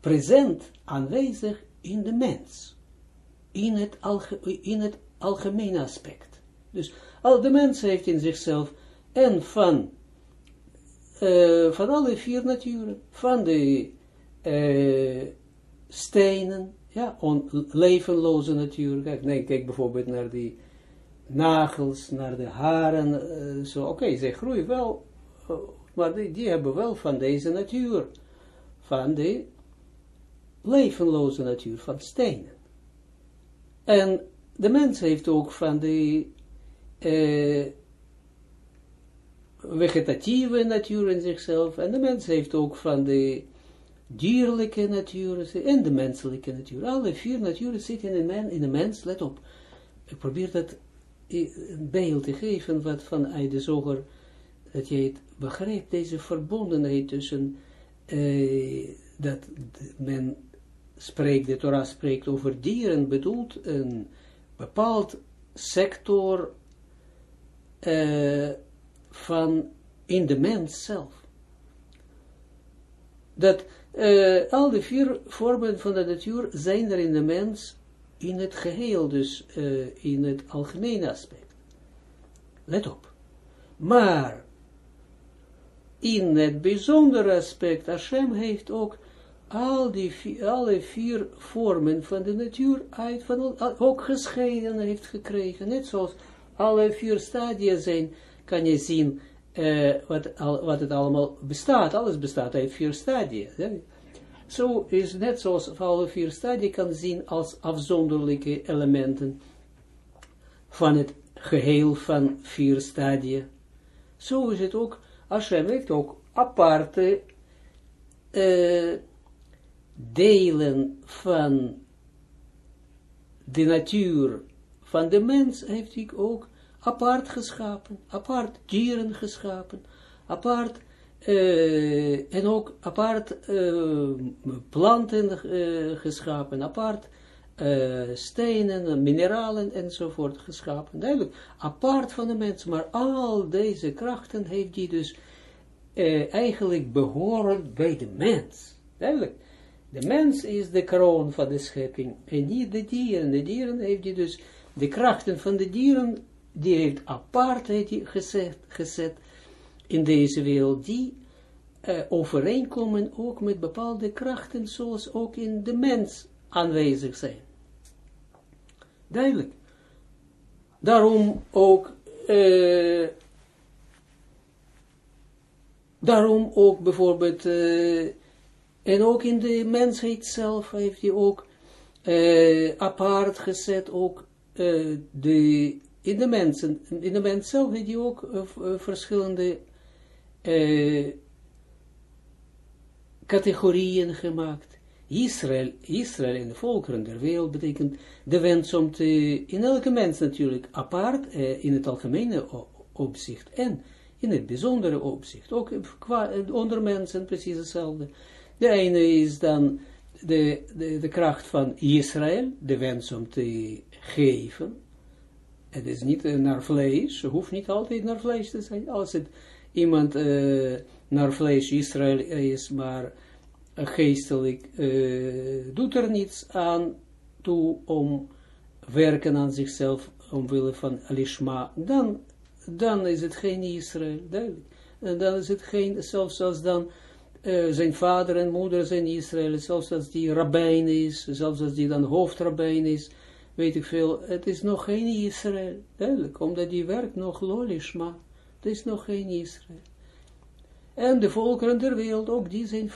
[SPEAKER 1] present aanwezig in de mens in het, in het algemene aspect. Dus al de mens heeft in zichzelf en van, uh, van alle vier naturen, van de uh, stenen, ja, on, levenloze natuur. Kijk, nee, kijk bijvoorbeeld naar die nagels, naar de haren, uh, zo, oké, ze groeien wel, maar die, die hebben wel van deze natuur, van de levenloze natuur, van stenen. En de mens heeft ook van de uh, vegetatieve natuur in zichzelf, en de mens heeft ook van de dierlijke natuur en de menselijke natuur. Alle vier naturen zitten in de, in de mens, let op. Ik probeer dat een beeld te geven, wat vanuit de zoger, dat je het begrijpt, deze verbondenheid tussen, uh, dat men spreekt, de Torah spreekt over dieren, bedoelt een bepaald sector uh, van in de mens zelf. Dat uh, al die vier vormen van de natuur zijn er in de mens in het geheel, dus uh, in het algemene aspect. Let op. Maar in het bijzondere aspect, Hashem heeft ook al die alle vier vormen van de natuur uit, van, ook gescheiden heeft gekregen. Net zoals alle vier stadia zijn, kan je zien uh, wat, al, wat het allemaal bestaat. Alles bestaat uit vier stadia. Zo is net zoals alle vier stadia kan zien als afzonderlijke elementen van het geheel van vier stadia. Zo is het ook, Hashem heeft ook aparte uh, delen van de natuur van de mens heeft hij ook apart geschapen, apart dieren geschapen, apart uh, en ook apart uh, planten uh, geschapen, apart stenen, mineralen enzovoort geschapen. Duidelijk, apart van de mens, maar al deze krachten heeft hij dus eigenlijk behoren bij de mens. Duidelijk. De mens is de kroon van de schepping en niet de dieren. De dieren heeft hij dus, de krachten van de dieren, die heeft apart gezet, gezet in deze wereld, die uh, overeenkomen ook met bepaalde krachten, zoals ook in de mens aanwezig zijn. Duidelijk. Daarom ook, uh, daarom ook bijvoorbeeld, uh, en ook in de mensheid zelf heeft hij ook apart gezet, ook de, in de mensen, in de mens zelf heeft hij ook verschillende categorieën gemaakt. Israël, Israël en de volkeren der wereld betekent de wens om te, in elke mens natuurlijk, apart, in het algemene opzicht en in het bijzondere opzicht, ook onder mensen precies hetzelfde. De ene is dan de, de, de kracht van Israël, de wens om te geven. Het is niet naar vlees, hoeft niet altijd naar vlees te zijn. Als het iemand uh, naar vlees Israël is, maar geestelijk uh, doet er niets aan toe om werken aan zichzelf omwille van alishma, dan, dan is het geen Israël, duidelijk. En dan is het geen, zelfs als dan uh, zijn vader en moeder zijn Israël, zelfs als die rabbijn is, zelfs als die dan hoofdrabbijn is, weet ik veel, het is nog geen Israël, duidelijk, omdat die werkt nog lolishma, het is nog geen Israël. En de volkeren der wereld, ook die zijn,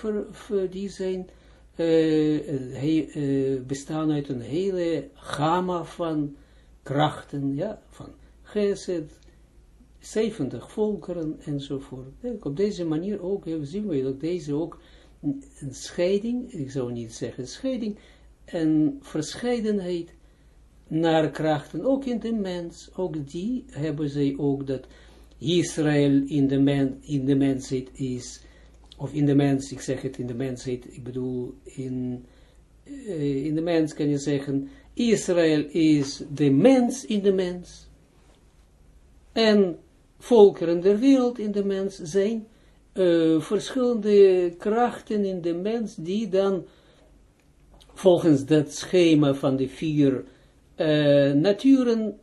[SPEAKER 1] die zijn he, uh, bestaan uit een hele gamma van krachten, ja, van gesed, 70 volkeren enzovoort. Op deze manier ook zien we dat deze ook een scheiding, ik zou niet zeggen scheiding, en verscheidenheid naar krachten, ook in de mens, ook die hebben zij ook dat Israël in de, men, in de mensheid is, of in de mens, ik zeg het in de mensheid, ik bedoel in, uh, in de mens kan je zeggen, Israël is de mens in de mens, en volkeren der wereld in de mens zijn uh, verschillende krachten in de mens die dan volgens dat schema van de vier uh, naturen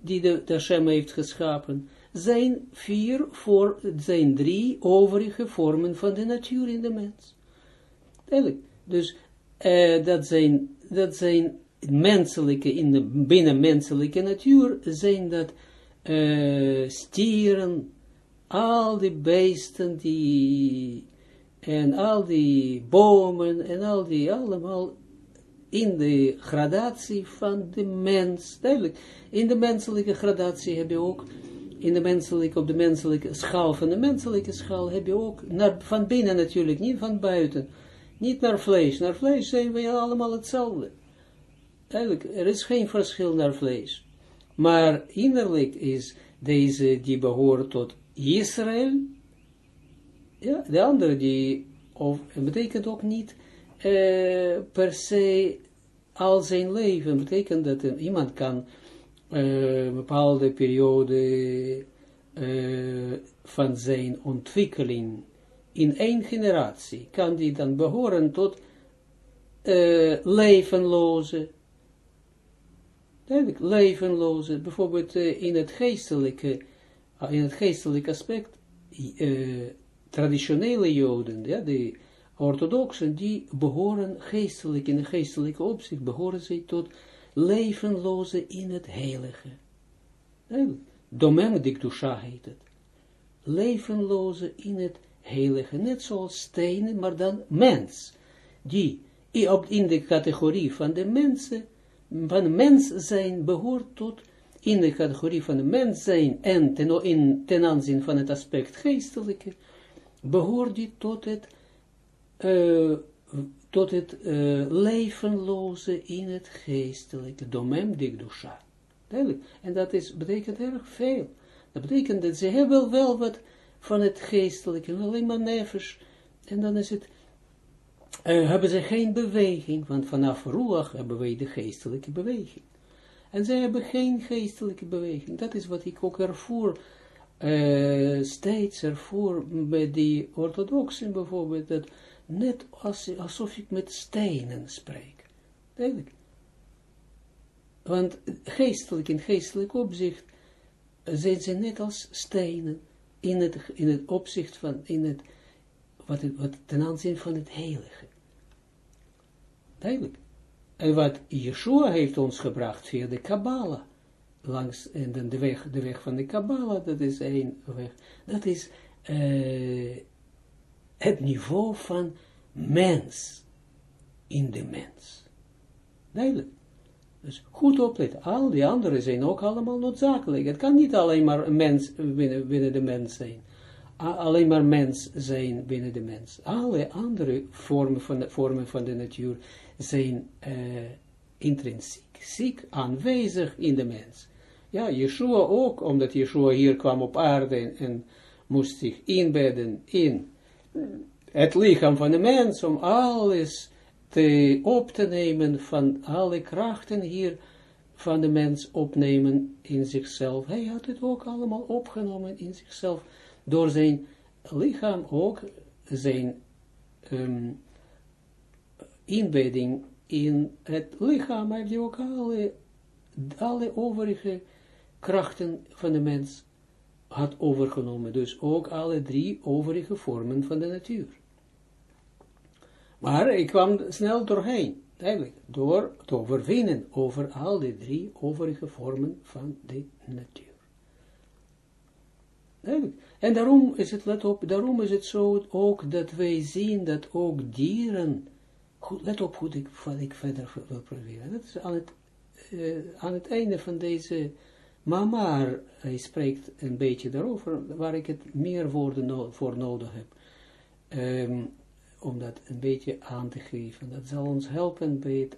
[SPEAKER 1] die de, de Hashem heeft geschapen, zijn vier voor, zijn drie overige vormen van de natuur in de mens. Eigenlijk. Dus uh, dat, zijn, dat zijn menselijke, in de binnenmenselijke natuur, zijn dat uh, stieren, al die beesten die, en al die bomen, en al die allemaal in de gradatie van de mens, duidelijk, in de menselijke gradatie heb je ook, in de menselijke, op de menselijke schaal van de menselijke schaal heb je ook, naar, van binnen natuurlijk, niet van buiten, niet naar vlees, naar vlees zijn we allemaal hetzelfde. Duidelijk, er is geen verschil naar vlees. Maar innerlijk is deze, die behoort tot Israël, ja, de andere die, of, betekent ook niet, uh, per se al zijn leven. betekent dat iemand kan uh, bepaalde periode uh, van zijn ontwikkeling in één generatie, kan die dan behoren tot levenloze, duidelijk, levenloze, bijvoorbeeld in het geestelijke, in het geestelijke aspect, traditionele joden, ja, die orthodoxen, die behoren geestelijk, in een geestelijke opzicht, behoren zij tot levenloze in het heilige. Domem dikdusha heet het. Levenloze in het heilige, net zoals stenen, maar dan mens, die in de categorie van de mensen, van mens zijn, behoort tot, in de categorie van de mens zijn, en ten, in, aanzien van het aspect geestelijke, behoort die tot het uh, tot het uh, levenloze in het geestelijke, domem. Duidelijk. En dat is, betekent erg veel. Dat betekent dat ze hebben wel wat van het geestelijke, alleen maar nevers. En dan is het, uh, hebben ze geen beweging, want vanaf Ruach hebben wij de geestelijke beweging. En zij hebben geen geestelijke beweging. Dat is wat ik ook ervoer, uh, steeds ervoer bij die orthodoxen bijvoorbeeld, dat net als, alsof ik met stenen spreek. Duidelijk. Want geestelijk, in geestelijk opzicht, zijn ze net als stenen, in het, in het opzicht van, in het, wat, wat ten aanzien van het heilige. Duidelijk. En wat Yeshua heeft ons gebracht via de Kabbalah, langs, en de weg, de weg van de Kabbalah, dat is een weg, dat is, uh, het niveau van mens in de mens. Duidelijk. Dus goed opletten. Al die anderen zijn ook allemaal noodzakelijk. Het kan niet alleen maar mens binnen, binnen de mens zijn. alleen maar mens zijn binnen de mens. Alle andere vormen van de, vormen van de natuur zijn uh, intrinsiek, ziek, aanwezig in de mens. Ja, Yeshua ook, omdat Yeshua hier kwam op aarde en, en moest zich inbedden in het lichaam van de mens, om alles te op te nemen van alle krachten hier van de mens opnemen in zichzelf. Hij had het ook allemaal opgenomen in zichzelf, door zijn lichaam ook zijn um, inbedding in het lichaam, heeft hij ook alle, alle overige krachten van de mens had overgenomen, dus ook alle drie overige vormen van de natuur. Maar ik kwam snel doorheen, eigenlijk, door te overwinnen over al die drie overige vormen van de natuur. Eigenlijk. En daarom is het, let op, daarom is het zo ook dat wij zien dat ook dieren, goed, let op hoe ik, wat ik verder wil proberen. Dat is aan het, uh, aan het einde van deze maar hij spreekt een beetje daarover, waar ik het meer woorden voor nodig heb. Um, om dat een beetje aan te geven. Dat zal ons helpen bij het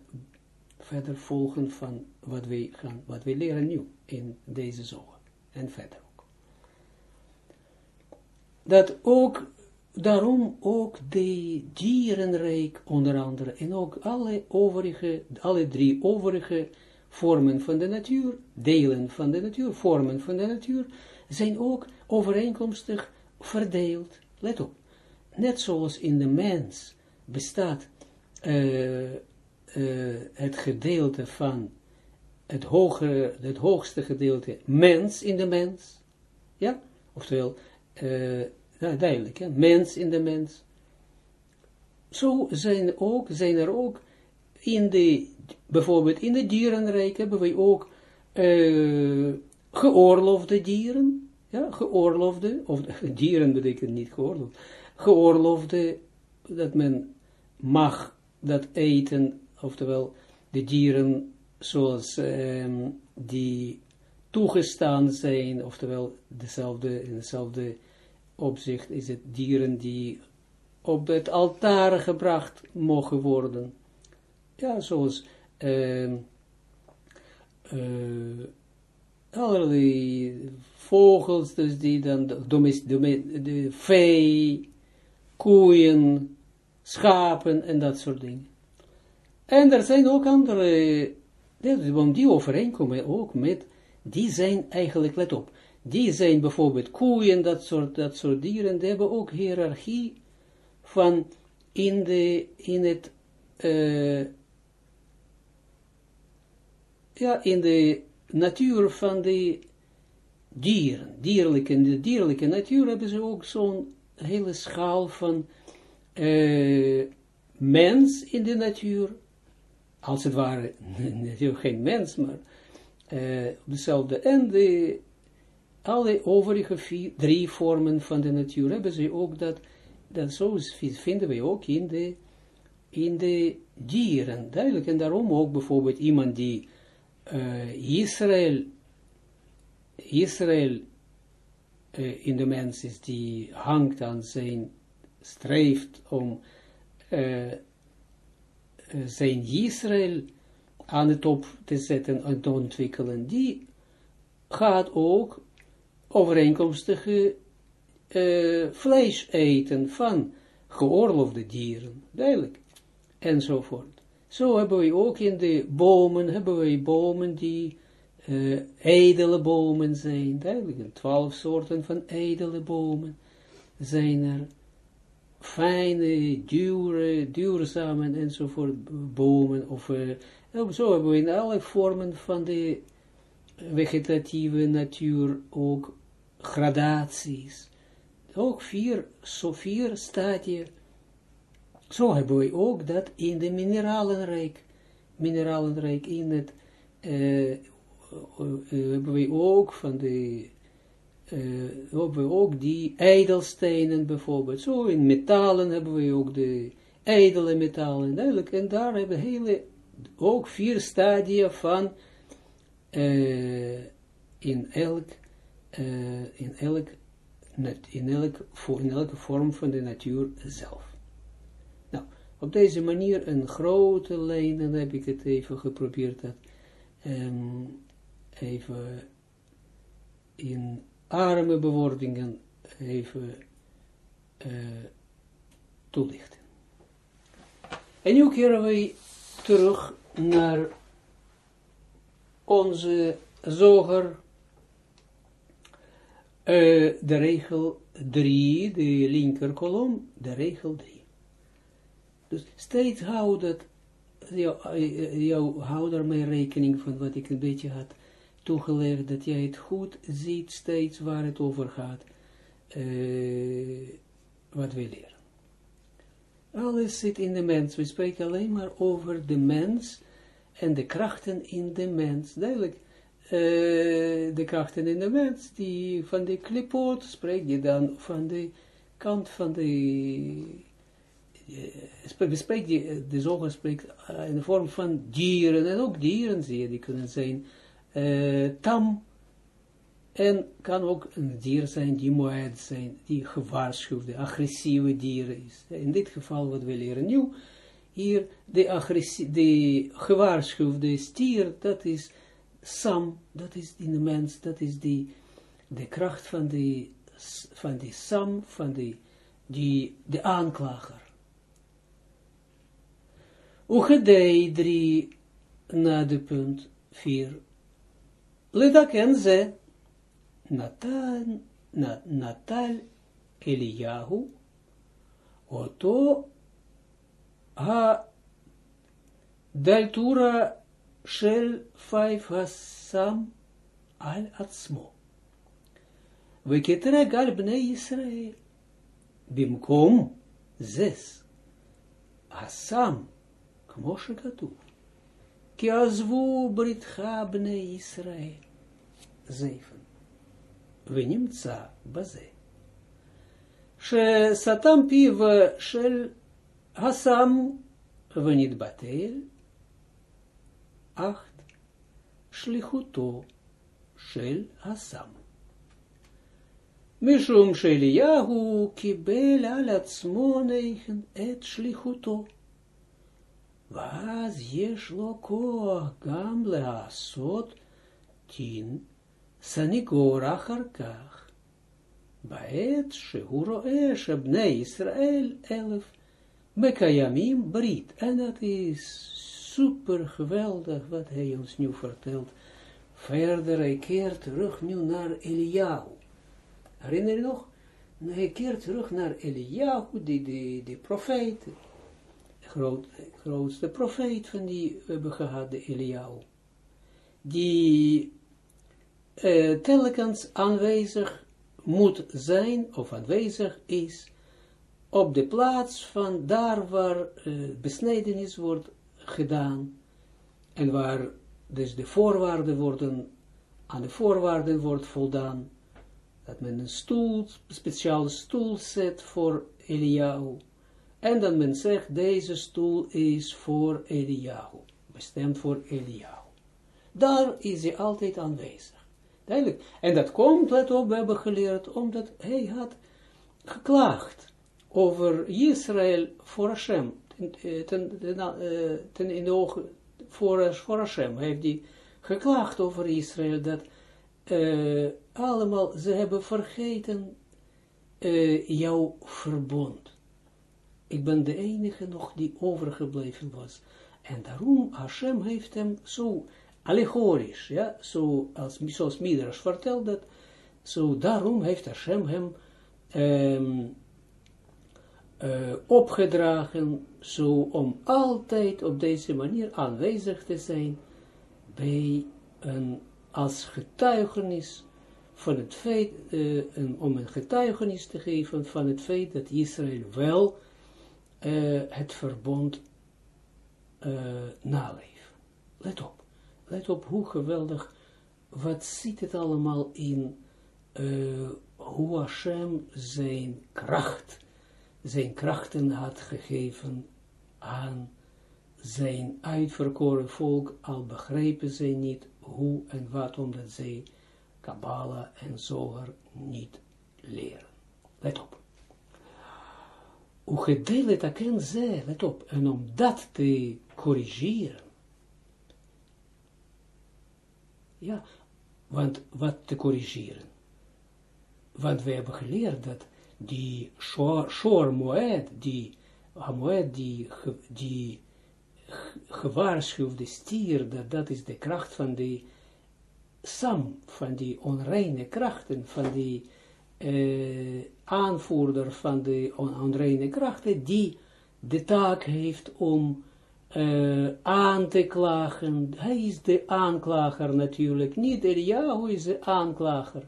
[SPEAKER 1] verder volgen van wat wij, gaan, wat wij leren nu in deze zomer. En verder ook. Dat ook, daarom ook de dierenrijk onder andere, en ook alle overige, alle drie overige vormen van de natuur, delen van de natuur, vormen van de natuur, zijn ook overeenkomstig verdeeld. Let op net zoals in de mens bestaat uh, uh, het gedeelte van het, hogere, het hoogste gedeelte mens in de mens, Ja, oftewel, uh, ja, duidelijk, hè? mens in de mens. Zo zijn, ook, zijn er ook in de, bijvoorbeeld in de dierenrijk hebben we ook uh, geoorloofde dieren, ja, geoorloofde, of dieren betekent niet geoorloofd, geoorloofde, dat men mag dat eten, oftewel de dieren zoals um, die toegestaan zijn, oftewel dezelfde, in dezelfde opzicht is het dieren die op het altaar gebracht mogen worden. Ja, zoals uh, uh, allerlei vogels, dus die dan domest, domest, de vee, koeien, schapen en dat soort dingen. En er zijn ook andere, want die overeenkomen ook met, die zijn eigenlijk, let op, die zijn bijvoorbeeld koeien, dat soort, dat soort dieren, die hebben ook hiërarchie van in, de, in het, uh, ja, in de natuur van de dieren, dierlijke, in de dierlijke natuur hebben ze ook zo'n hele schaal van uh, mens in de natuur, als het ware, natuurlijk geen mens, maar uh, dezelfde, en de, alle overige drie vormen van de natuur hebben ze ook dat, dat zo vinden we ook in de, in de dieren, duidelijk, en daarom ook bijvoorbeeld iemand die uh, Israël, Israël uh, in de mens is, die hangt aan zijn, streeft om uh, zijn Israël aan de top te zetten en te ontwikkelen, die gaat ook overeenkomstige uh, vlees eten van geoorloofde dieren, duidelijk, enzovoort. Zo hebben we ook in de bomen, hebben we bomen die uh, edele bomen zijn, duidelijk, twaalf soorten van edele bomen. Zijn er, fijne, dure, duurzame enzovoort bomen, of uh, zo hebben we in alle vormen van de vegetatieve natuur ook gradaties, ook vier, zo vier stadia zo hebben we ook dat in de mineralenrijk, mineralenrijk in het, uh, hebben we ook van de, uh, hebben we ook die ijdelstenen bijvoorbeeld, zo in metalen hebben we ook de ijdele metalen, duidelijk, en daar hebben we hele, ook vier stadia van, in elk, in elk, in, elk, in elke vorm van de natuur zelf. Op deze manier een grote dan heb ik het even geprobeerd dat um, even in arme bewoordingen even uh, toelichten. En nu keren wij terug naar onze zoger, uh, de regel 3, de linker kolom, de regel 3. Dus steeds hou dat, jou, jou, rekening van wat ik een beetje had toegeleerd, dat jij het goed ziet steeds waar het over gaat, uh, wat we leren. Alles zit in de mens, we spreken alleen maar over de mens en de krachten in de mens, duidelijk. Uh, de krachten in de mens, die van de klipoot spreek je dan van de kant van de we spreken, die, de zoger spreekt uh, in de vorm van dieren, en ook dieren zie je, die kunnen zijn tam, en kan ook een dier zijn die moed zijn, die gewaarschuwde, agressieve dieren is. In dit geval wat we leren nu, hier de, de gewaarschuwde stier, dat is sam, dat is in de mens, dat is die, de kracht van die, van die sam, van die, die, de aanklager. Uchedei drie na de punt vier. Ze Natal Eliyahu Oto ha daltura shel vijf hasam al atzmo. we ketrek al bnei Israël. Bimkom, zes. Asam, כמו שכתוב. כי עזבו בריתך בני ישראל. זייפן. ונמצא בזה. שסתם פיו של הסם ונתבטל, אך שליחותו של הסם. משום שאליהו קיבל על עצמו את שליחותו. ואז יש לו כוח גם לעשות דין סניגור אחר כך, בעת שהוא רואה שבני ישראל אלף מקיימים ברית. En dat is super geweldig wat hij ons nu vertelt. Verder, hij keert terug nu naar Eliyahu. Herinner je nog? Hij keert terug naar Eliyahu, die, die, die profeet, groot, grootste profeet van die we hebben gehad, de Eliyahu. Die uh, telkens aanwezig moet zijn, of aanwezig is, op de plaats van daar waar uh, besnedenis wordt gedaan, en waar dus de voorwaarden worden, aan de voorwaarden wordt voldaan, dat men een stoel, een speciale stoel zet voor Eliyahu, en dan men zegt, deze stoel is voor Eliyahu, bestemd voor Eliyahu. Daar is hij altijd aanwezig. Duidelijk. En dat komt, let op, we hebben geleerd, omdat hij had geklaagd over Israël voor Hashem, ten, ten, ten, in de ogen voor, voor Hashem, heeft hij geklaagd over Israël, dat uh, allemaal, ze hebben vergeten uh, jouw verbond. Ik ben de enige nog die overgebleven was. En daarom, Hashem heeft hem zo allegorisch, ja, zo als, zoals Midrash vertelt dat, zo daarom heeft Hashem hem um, uh, opgedragen, zo om altijd op deze manier aanwezig te zijn bij een, als getuigenis van het feit, uh, een, om een getuigenis te geven van het feit dat Israël wel uh, het verbond naleeft. Let op. Let op hoe geweldig, wat ziet het allemaal in uh, hoe Hashem zijn kracht, zijn krachten had gegeven aan zijn uitverkoren volk, al begrepen zij niet hoe en wat, omdat zij Kabbalah en Zohar niet leren. Let op. Gedeeld het ze, let op, en om dat te corrigeren, Ja, want wat te corrigeren. Want we hebben geleerd dat die shor moed, die moed, die, die gewaarschuwde stier, dat dat is de kracht van die sam, van die onreine krachten, van die uh, aanvoerder van de onreine krachten, die de taak heeft om uh, aan te klagen. Hij is de aanklager natuurlijk, niet Eliyahu is de aanklager.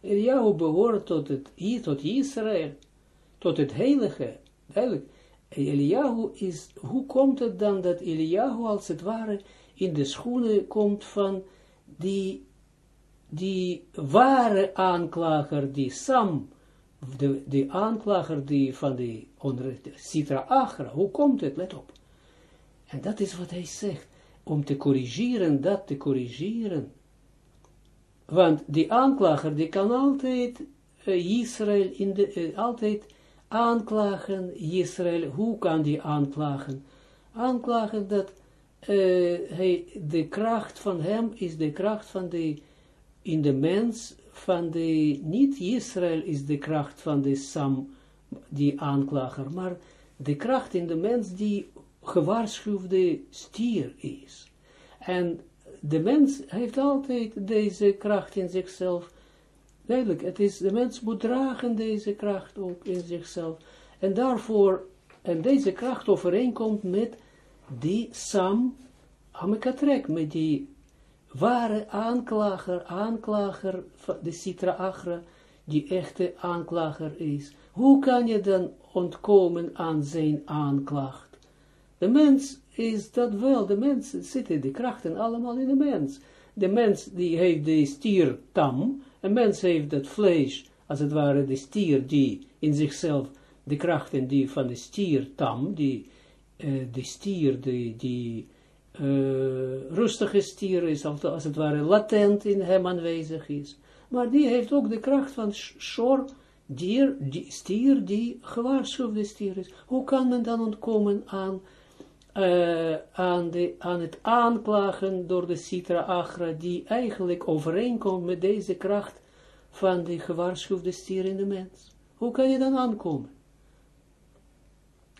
[SPEAKER 1] Eliyahu behoort tot, het, tot Israël, tot het heilige, duidelijk. Eliyahu is, hoe komt het dan dat Eliyahu als het ware in de schoenen komt van die, die ware aanklager, die Sam, de, de aanklager die van de, onder Sitra Agra, hoe komt het, let op. En dat is wat hij zegt. Om te corrigeren, dat te corrigeren. Want die aanklager, die kan altijd uh, Israël, in de, uh, altijd aanklagen Israël. Hoe kan die aanklagen? Aanklagen dat uh, hij, de kracht van hem is de kracht van de, in de mens, van de, niet Israël is de kracht van de Sam, die aanklager, maar de kracht in de mens die gewaarschuwde stier is. En de mens heeft altijd deze kracht in zichzelf. Duidelijk, het is, de mens moet dragen deze kracht ook in zichzelf. En daarvoor, en deze kracht overeenkomt met die Sam Amekatrek, met die ware aanklager, aanklager, de Sitra Agra, die echte aanklager is, hoe kan je dan ontkomen aan zijn aanklacht? De mens is dat wel, de mens zitten de krachten allemaal in de mens. De mens die heeft de stiertam, een mens heeft dat vlees, als het ware de stier die in zichzelf de krachten die van de stiertam, die uh, de stier die, die uh, rustige stier is, als het ware latent in hem aanwezig is. Maar die heeft ook de kracht van shor, dier, die, stier die gewaarschuwde stier is. Hoe kan men dan ontkomen aan, uh, aan, de, aan het aanklagen door de Sitra Agra, die eigenlijk overeenkomt met deze kracht van de gewaarschuwde stier in de mens? Hoe kan je dan aankomen?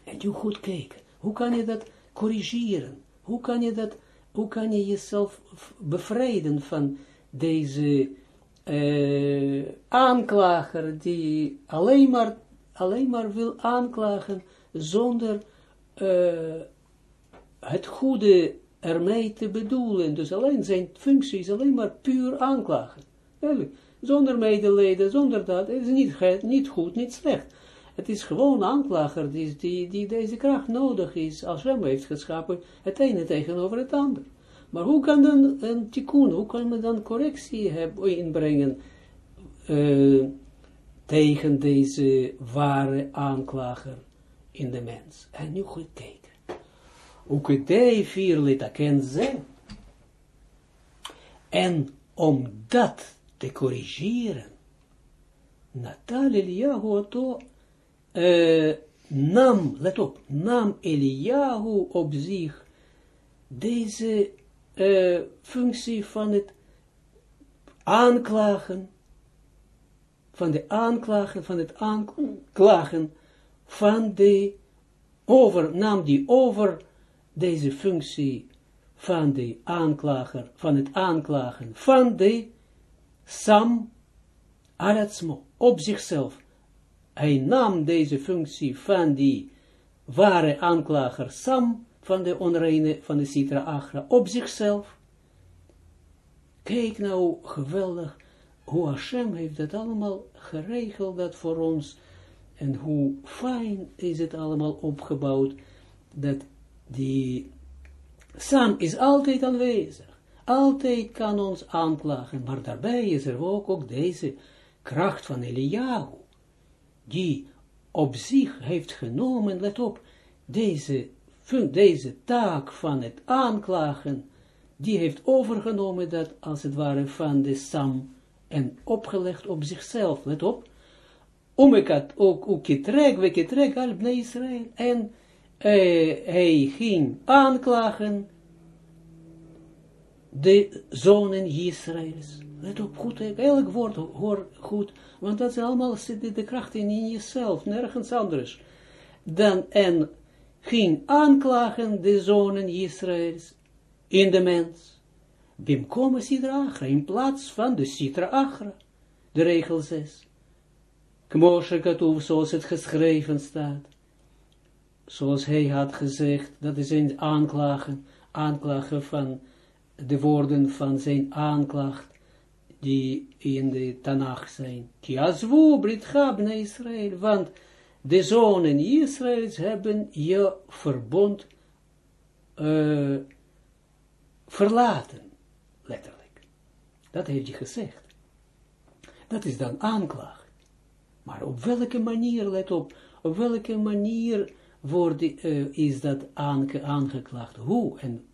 [SPEAKER 1] En je goed kijken. Hoe kan je dat corrigeren? Hoe kan je dat, hoe kan je jezelf bevrijden van deze uh, aanklager die alleen maar, alleen maar wil aanklagen zonder uh, het goede ermee te bedoelen. Dus alleen zijn functie is alleen maar puur aanklagen. Zonder medelijden, zonder dat, het is niet, niet goed, niet slecht. Het is gewoon aanklager die, die, die deze kracht nodig is, als hem heeft geschapen, het ene tegenover het ander. Maar hoe kan dan een tikkun, hoe kan men dan correctie hebben, inbrengen uh, tegen deze ware aanklager in de mens? En nu goed kijken. Je vier litaken zijn? En om dat te corrigeren, Natal Eliyahu uh, nam, let op, nam Eliyahu op zich deze uh, functie van het aanklagen, van de aanklagen, van het aanklagen van de over, nam die over deze functie van de aanklager, van het aanklagen van de Sam Aratsmo, op zichzelf. Hij nam deze functie van die ware aanklager Sam, van de onreine, van de Sitra Achra, op zichzelf. Kijk nou, geweldig, hoe Hashem heeft dat allemaal geregeld, dat voor ons, en hoe fijn is het allemaal opgebouwd, dat die Sam is altijd aanwezig, altijd kan ons aanklagen, maar daarbij is er ook, ook deze kracht van Eliyahu, die op zich heeft genomen, let op, deze, deze taak van het aanklagen, die heeft overgenomen dat als het ware van de Sam en opgelegd op zichzelf, let op, om ik had ook, ook getrek, we getrek al naar Israël, en uh, hij ging aanklagen de zonen Israëls. Let op, goed, elk woord hoor goed, want dat is allemaal de kracht in, in jezelf, nergens anders. Dan, en ging aanklagen de zonen Israëls in de mens. Bimkome Sidra Achra, in plaats van de Sidra Achra. De regel 6. Kmoshe Katoef, zoals het geschreven staat. Zoals hij had gezegd, dat is een aanklagen, aanklagen van de woorden van zijn aanklacht die in de Tanach zijn. Kiazwu britcha bne Israël, want de zonen Israëls hebben je verbond uh, verlaten, letterlijk. Dat heeft hij gezegd. Dat is dan aanklacht. Maar op welke manier, let op, op welke manier wordt, uh, is dat aange, aangeklaagd? Hoe en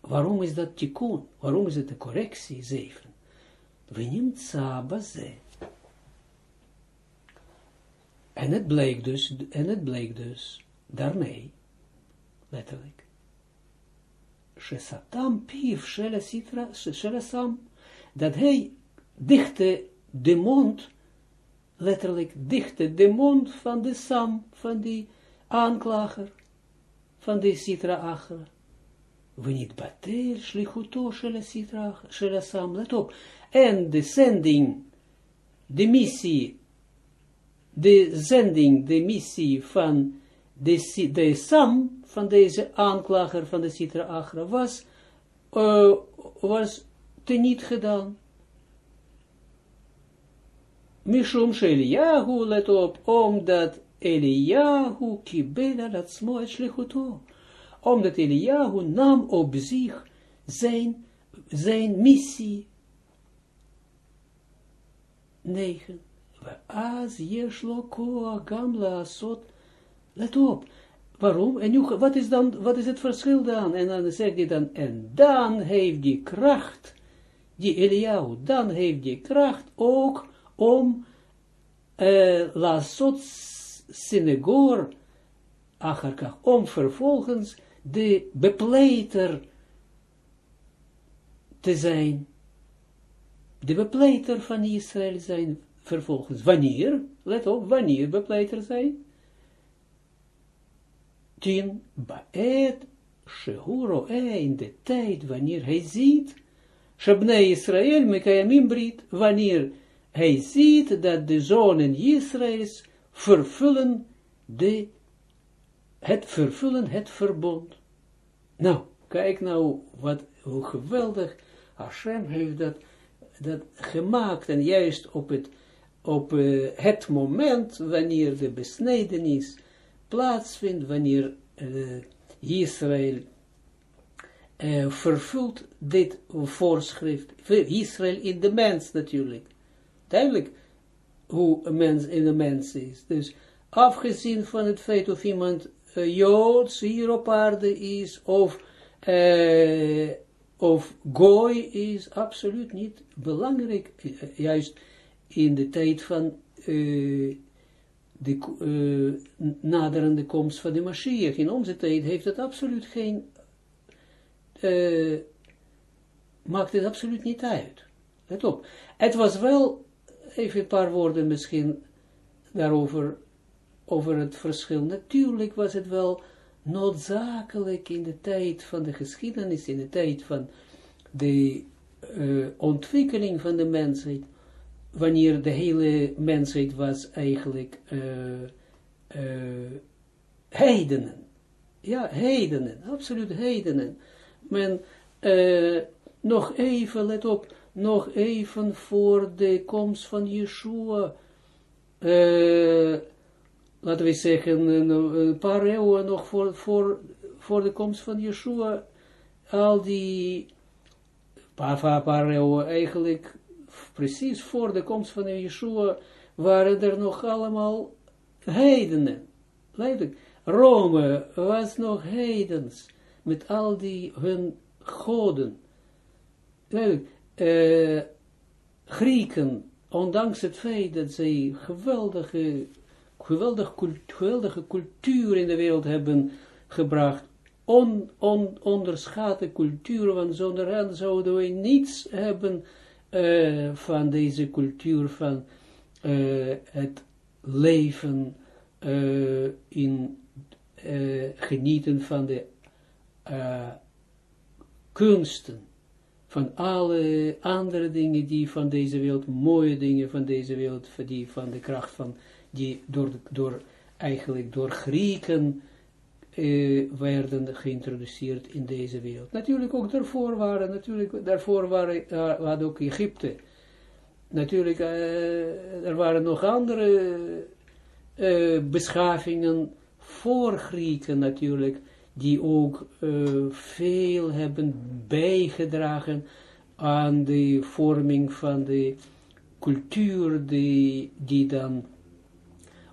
[SPEAKER 1] waarom is dat tikkun? Waarom is het de correctie, zeven? Venimtsa baze. En het bleek dus, en het bleek dus, daarmee, letterlijk, Shesatam pief shele sitra, shele sam, dat hij dichte de mond, letterlijk dichte de mond van de sam, van die aanklager, van de sitra acher. Niet batel, shlichuto shele sitra, shele sam, let op, en de zending, de missie, de zending, de missie van de, de Sam, van deze aanklager van de Sitra Achra, was, uh, was teniet gedaan. Mishum Eliyahu, let op, omdat Eliyahu kibela dat smoet shlichuto. Omdat Eliyahu nam op zich zijn, zijn missie. 9. As jeshlo koa gamla asot. Let op. Waarom? En nu, wat is dan, wat is het verschil dan? En dan zegt hij dan, en dan heeft die kracht, die Eliyahu, dan heeft die kracht ook om uh, la sot sinegor, acharkach, om vervolgens de bepleiter te zijn, de bepleiter van Israël zijn vervolgens. Wanneer? Let op, wanneer bepleiter zijn? Tien, baet, shehuro, in de tijd wanneer hij ziet, Shabnei Israël, mekayamim brit, wanneer hij ziet dat de zonen Israëls vervullen de, het vervullen het verbond. Nou, kijk nou wat, hoe geweldig Hashem heeft dat, dat gemaakt en juist op het, op uh, het moment wanneer de besnedenis plaatsvindt, wanneer uh, Israël uh, vervult dit voorschrift, Israël in de mens natuurlijk, duidelijk hoe een mens in de mens is, dus afgezien van het feit of iemand Joods hier op aarde is, of, of gooi is, absoluut niet belangrijk, juist in de tijd van uh, de uh, naderende komst van de Mashiach. In onze tijd heeft het absoluut geen, maakt het absoluut niet uit. Let op. Het was wel, even een paar woorden misschien daarover, over het verschil. Natuurlijk was het wel noodzakelijk in de tijd van de geschiedenis, in de tijd van de uh, ontwikkeling van de mensheid, wanneer de hele mensheid was eigenlijk uh, heidenen. Ja, heidenen, absoluut heidenen. Men, nog even, let op, nog even voor de komst van Yeshua, laten we zeggen, een paar eeuwen nog voor, voor, voor de komst van Yeshua, al die paar, paar eeuwen eigenlijk precies voor de komst van Yeshua, waren er nog allemaal heidenen. Leidelijk. Rome was nog heidens, met al die hun goden. Leidelijk. Uh, Grieken, ondanks het feit dat zij geweldige, geweldige, cultuur in de wereld hebben gebracht, on, on, onderschatte cultuur, want zonder hen zouden we niets hebben uh, van deze cultuur van uh, het leven uh, in genieten van de kunsten, van alle andere dingen die van deze wereld, mooie dingen van deze wereld, die van de kracht van, die door, door eigenlijk door Grieken uh, werden geïntroduceerd in deze wereld. Natuurlijk ook daarvoor waren, natuurlijk daarvoor waren, uh, had ook Egypte. Natuurlijk, uh, er waren nog andere beschavingen voor Grieken natuurlijk, die ook veel hebben bijgedragen aan de vorming van de cultuur die, die dan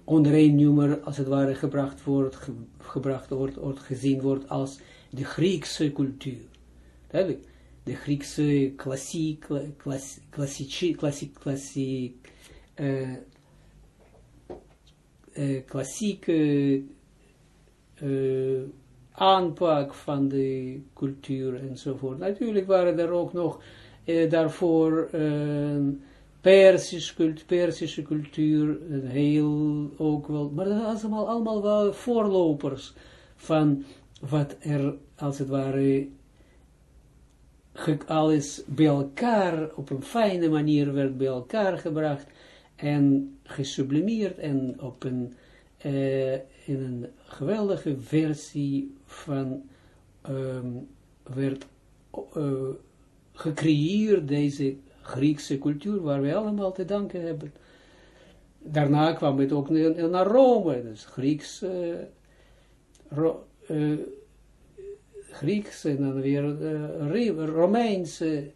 [SPEAKER 1] onder één nummer, als het ware, gebracht wordt, ge, gebracht wordt, wordt, gezien wordt als de Griekse cultuur. Duidelijk. De Griekse klassiek, klassiek, klassiek, klassiek, klassiek, uh, uh, klassieke uh, aanpak van de cultuur enzovoort. Natuurlijk waren er ook nog daarvoor Persisch, cult, Persische cultuur, heel ook wel, maar dat zijn allemaal, allemaal wel voorlopers van wat er, als het ware, alles bij elkaar, op een fijne manier werd bij elkaar gebracht en gesublimeerd en op een, uh, in een geweldige versie van, um, werd uh, gecreëerd deze Griekse cultuur, waar wij allemaal te danken hebben. daarna kwam het ook naar Rome, dus Grieks, Grieks en dan weer Romeinse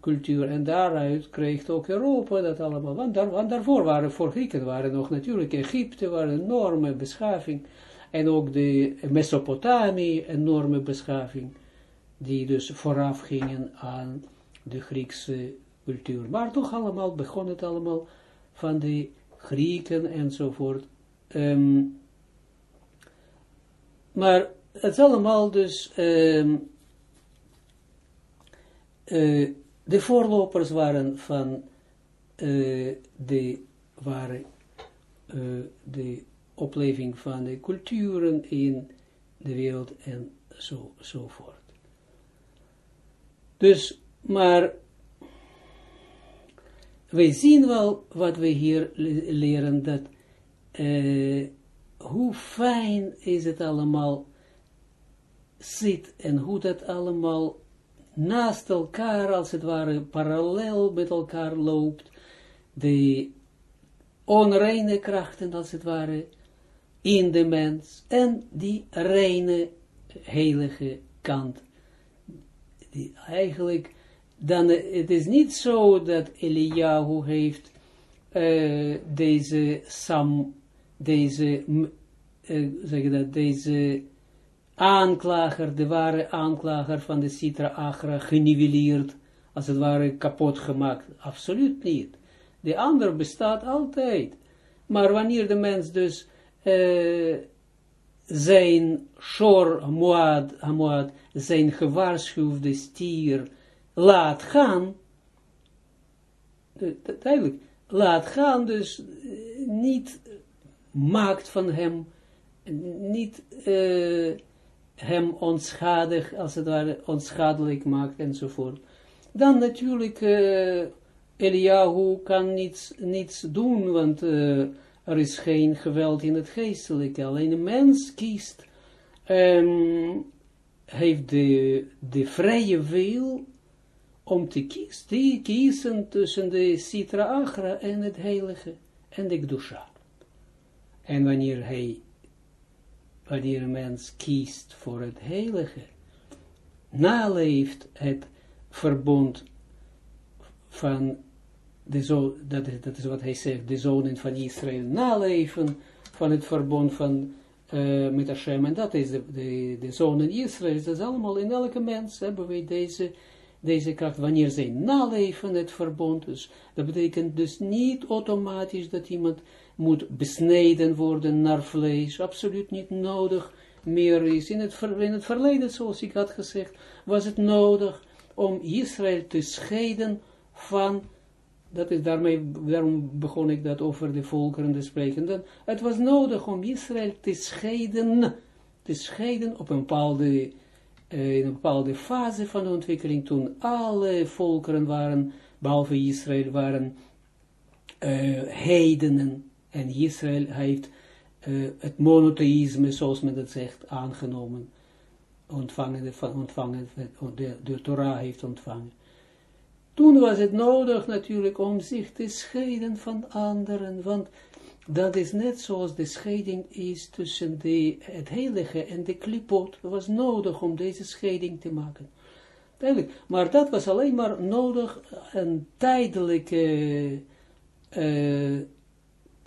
[SPEAKER 1] cultuur. En daaruit kreeg ook Europa dat allemaal. Want, daar, want daarvoor waren, voor Grieken waren nog natuurlijk Egypte, waren een enorme beschaving. En ook de Mesopotamie, enorme beschaving. Die dus vooraf gingen aan de Griekse cultuur. Maar toch allemaal begon het allemaal van de Grieken enzovoort. Um, maar het is allemaal dus um, uh, de voorlopers waren van uh, de, waren, uh, de opleving van de culturen in de wereld en zo, zo voort. Dus, maar wij zien wel wat we hier leren, dat uh, hoe fijn is het allemaal zit en hoe dat allemaal naast elkaar, als het ware, parallel met elkaar loopt, de onreine krachten, als het ware, in de mens, en die reine, heilige kant, die eigenlijk, dan, het is niet zo dat Eliyahu heeft uh, deze sam, deze, uh, zeg deze aanklager, de ware aanklager van de Sitra Agra, geniveleerd, als het ware kapot gemaakt. Absoluut niet. De ander bestaat altijd. Maar wanneer de mens dus zijn shor hamuad, zijn gewaarschuwde stier, laat gaan, duidelijk, laat gaan, dus niet maakt van hem, niet uh, hem onschadig, als het ware, onschadelijk maakt enzovoort. Dan natuurlijk, uh, Eliyahu kan niets, niets doen, want er is geen geweld in het geestelijke. Alleen een mens kiest, um, heeft de, de vrije wil om te kiezen, te kiezen tussen de Sitra Agra en het heilige en de Gdusha. En wanneer hij wanneer een mens kiest voor het heilige, naleeft het verbond van de zo, dat, is, dat is wat hij zegt, de zonen van Israël naleven van het verbond van uh, met Hashem, en dat is de, de, de zonen Israël, dat is allemaal in elke mens hebben wij deze, deze kracht, wanneer zij naleven het verbond, dus dat betekent dus niet automatisch dat iemand moet besneden worden naar vlees, absoluut niet nodig meer is. In het, ver, in het verleden, zoals ik had gezegd, was het nodig om Israël te scheiden van, dat is daarmee, daarom begon ik dat over de volkeren te spreken, het was nodig om Israël te scheiden, te scheiden op een bepaalde, uh, in een bepaalde fase van de ontwikkeling, toen alle volkeren waren, behalve Israël, waren uh, heidenen, en Israël heeft uh, het monotheïsme, zoals men dat zegt, aangenomen, ontvangen, ontvangen de, de Torah heeft ontvangen. Toen was het nodig natuurlijk om zich te scheiden van anderen, want dat is net zoals de scheiding is tussen de, het heilige en de klipot. Was nodig om deze scheiding te maken. Duidelijk. Maar dat was alleen maar nodig, een tijdelijke uh,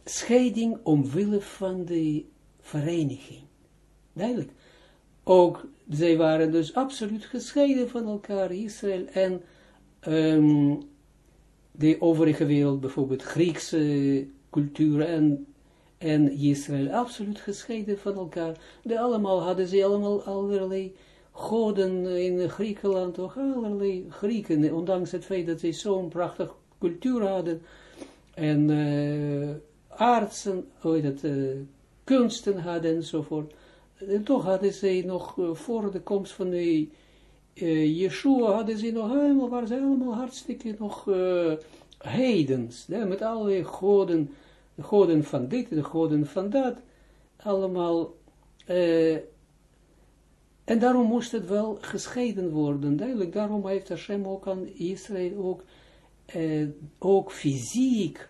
[SPEAKER 1] scheiding omwille van de vereniging. Duidelijk. Ook, zij waren dus absoluut gescheiden van elkaar, Israël en um, de overige wereld, bijvoorbeeld Griekse cultuur en, Israël, absoluut gescheiden van elkaar. De allemaal hadden ze allemaal allerlei goden in Griekenland, toch allerlei Grieken, ondanks het feit dat ze zo'n prachtige cultuur hadden, en uh, artsen, hoe dat, uh, kunsten hadden enzovoort. En toch hadden ze nog uh, voor de komst van de uh, Yeshua, hadden ze nog helemaal, waren ze allemaal hartstikke nog heidens, met allerlei goden, de goden van dit, de goden van dat, allemaal, en daarom moest het wel gescheiden worden, duidelijk, daarom heeft Hashem ook aan Israël ook, ook fysiek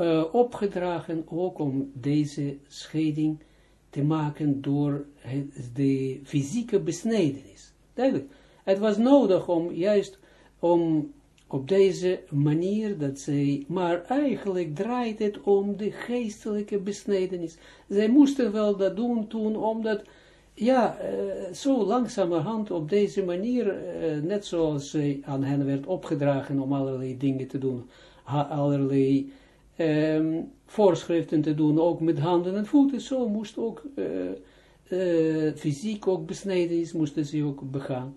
[SPEAKER 1] uh, opgedragen ook om deze scheiding te maken door de fysieke besnedenis. Duidelijk. Het was nodig om juist om op deze manier dat zij, maar eigenlijk draait het om de geestelijke besnedenis. Zij moesten wel dat doen toen, omdat, ja, uh, zo langzamerhand op deze manier, uh, net zoals zij aan hen werd opgedragen om allerlei dingen te doen, allerlei um, voorschriften te doen, ook met handen en voeten, zo moest ook uh, fysiek ook besnedenis, moesten ze ook begaan.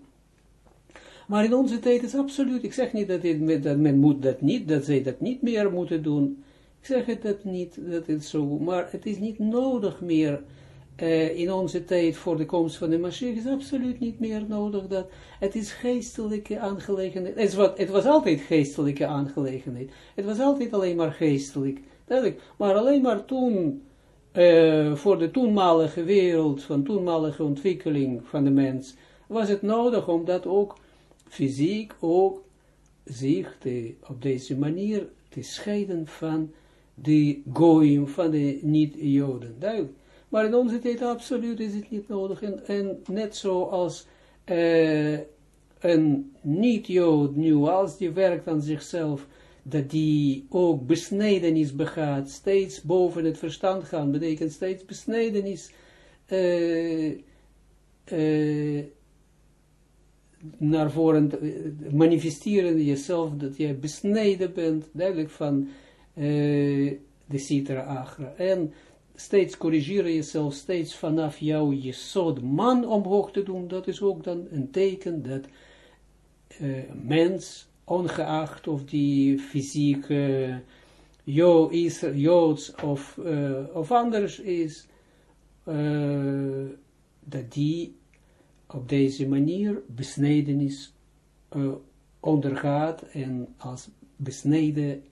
[SPEAKER 1] Maar in onze tijd is absoluut, ik zeg niet dat, het, dat men moet dat niet, dat zij dat niet meer moeten doen. Ik zeg het dat niet, dat is zo, maar het is niet nodig meer uh, in onze tijd voor de komst van de Mashiach is absoluut niet meer nodig dat het is geestelijke aangelegenheid. Het, was, het was altijd geestelijke aangelegenheid. Het was altijd alleen maar geestelijk. Maar alleen maar toen, uh, voor de toenmalige wereld, van toenmalige ontwikkeling van de mens, was het nodig om dat ook fysiek ook zich te, op deze manier te scheiden van de goyim, van de niet-joden. Maar in onze tijd absoluut is het niet nodig. En, net zoals uh, een niet-jood nu, als die werkt aan zichzelf, dat die ook besnedenis begaat, steeds boven het verstand gaan, betekent steeds besnedenis uh, uh, naar voren manifesteren jezelf, dat jij besneden bent, duidelijk van de citra agra. En steeds corrigeren jezelf, steeds vanaf jouw jesod man omhoog te doen, dat is ook dan een teken dat uh, mens, ongeacht of die fysiek is, joods of, of anders is, dat die op deze manier besnedenis ondergaat en als besneden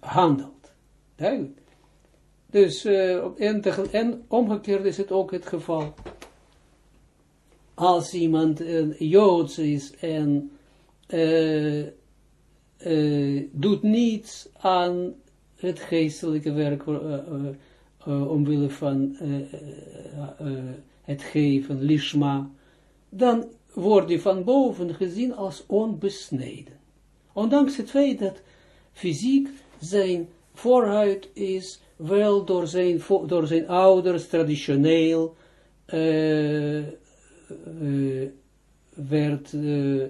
[SPEAKER 1] handelt. Duidelijk. Dus, uh, en, en, omgekeerd is het ook het geval. Als iemand uh, Joods is en uh, doet niets aan het geestelijke werk omwille van het geven, lishma, dan wordt hij van boven gezien als onbesneden. Ondanks het feit dat fysiek zijn vooruit is wel door zijn, door zijn ouders traditioneel uh, uh, werd uh,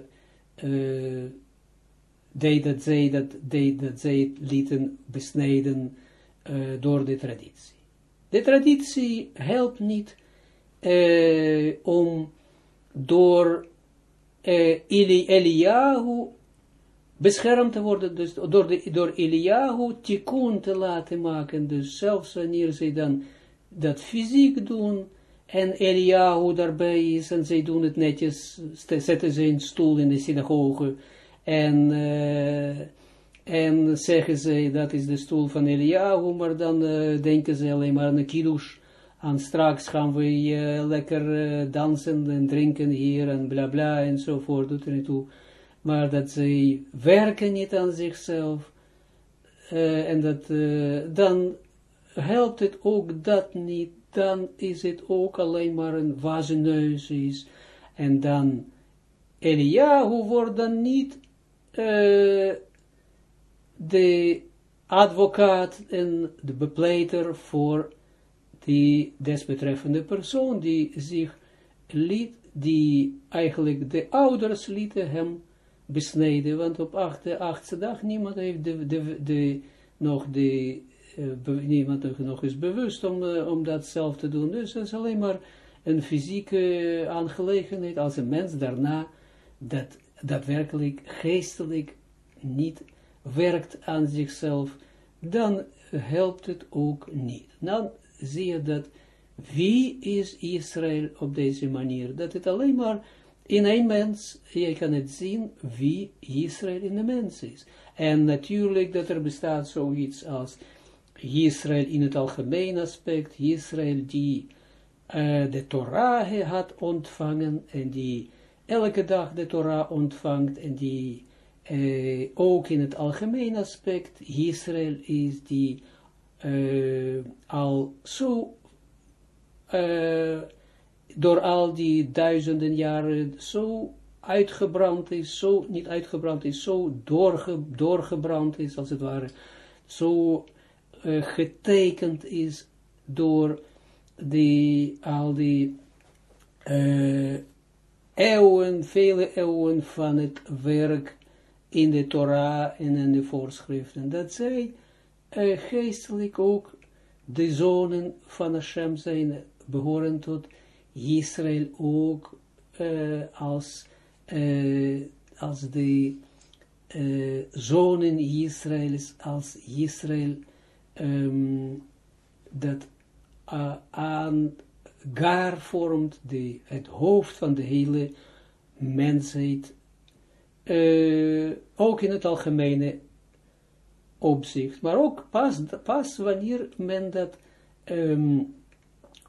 [SPEAKER 1] deed dat zij dat, deed dat zij lieten besneden door de traditie. De traditie helpt niet om door Eliyahu beschermd te worden, dus door, de, door Eliyahu tikkun te laten maken, dus zelfs wanneer zij dan dat fysiek doen, en Eliyahu daarbij is, en zij doen het netjes, zetten ze een stoel in de synagoge, en, uh, en zeggen ze, dat is de stoel van Eliyahu, maar dan uh, denken ze alleen maar aan de kiddush, aan straks gaan we uh, lekker dansen en drinken hier, en bla bla, enzovoort, doet er niet toe. Maar dat zij werken niet aan zichzelf, en dat, dan helpt het ook dat niet, dan is het ook alleen maar een wazenneus is, en dan Eliyahu wordt dan niet de advocaat en de bepleiter voor die desbetreffende persoon, die zich liet, die eigenlijk de ouders lieten hem besneden, want op acht, achtste dag niemand heeft de, de, de, nog de, uh, niemand nog is bewust om, uh, om dat zelf te doen. Dus het is alleen maar een fysieke aangelegenheid als een mens daarna dat daadwerkelijk geestelijk niet werkt aan zichzelf, dan helpt het ook niet. Dan zie je dat wie is Israël op deze manier, dat het alleen maar in een mens, je kan het zien wie Israël in de mens is. En natuurlijk dat er bestaat zoiets als Israël in het algemeen aspect, Israël die uh, de Torah had ontvangen en die elke dag de Torah ontvangt en die uh, ook in het algemeen aspect, Israël is die uh, al zo uh, door al die duizenden jaren zo uitgebrand is, zo niet uitgebrand is, zo doorge, doorgebrand is, als het ware, zo getekend is door die, al die eeuwen, vele eeuwen van het werk in de Torah en in de voorschriften, dat zij uh, geestelijk ook de zonen van Hashem zijn, behoren tot Israël ook uh, als, uh, als de zonen Israëls, als Israël um, dat aan gar vormt, de, het hoofd van de hele mensheid, ook in het algemene opzicht, maar ook pas, pas wanneer men dat um,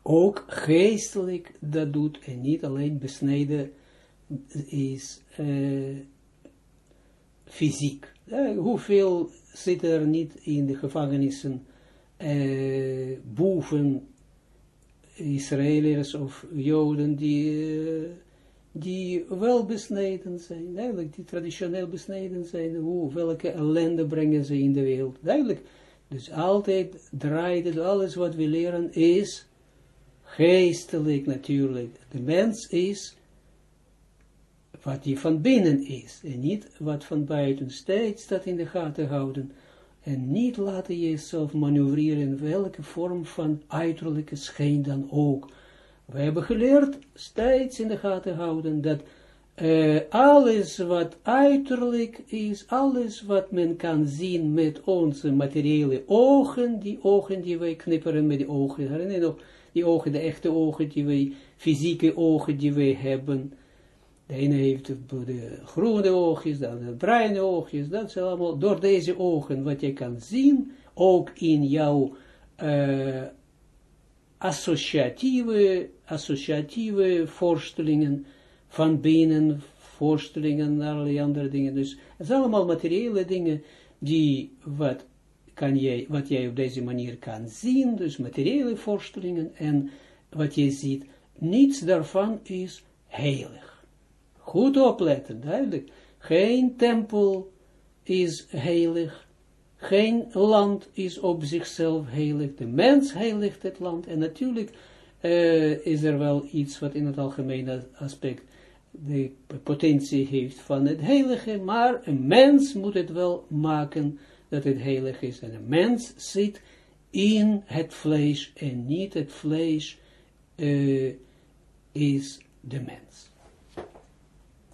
[SPEAKER 1] ook geestelijk dat doet en niet alleen besneden is uh, fysiek. Uh, hoeveel zitten er niet in de gevangenissen uh, boven Israëliërs of Joden die, die wel besneden zijn, eigenlijk die traditioneel besneden zijn, hoe, welke ellende brengen ze in de wereld. Duidelijk, dus altijd draait het, alles wat we leren is geestelijk natuurlijk. De mens is wat hij van binnen is, en niet wat van buiten steeds dat in de gaten houden, en niet laten jezelf manoeuvreren in welke vorm van uiterlijke schijn dan ook. We hebben geleerd steeds in de gaten houden dat uh, alles wat uiterlijk is, alles wat men kan zien met onze materiële ogen, die ogen die wij knipperen met die ogen, herinner je nog, die ogen, de echte ogen die wij, fysieke ogen die wij hebben. De ene heeft de groene oogjes, dan de bruine oogjes, dat is allemaal door deze ogen wat je kan zien, ook in jouw uh, associatieve, associatieve voorstellingen van binnen, voorstellingen en allerlei andere dingen. Dus het zijn allemaal materiële dingen die wat kan jij, wat jij op deze manier kan zien, dus materiële voorstellingen en wat je ziet, niets daarvan is heilig. Goed opletten, duidelijk. Geen tempel is heilig, geen land is op zichzelf heilig, de mens heiligt het land, en natuurlijk uh, is er wel iets wat in het algemene aspect de potentie heeft van het heilige, maar een mens moet het wel maken dat het heilig is. En een mens zit in het vlees en niet het vlees uh, is de mens.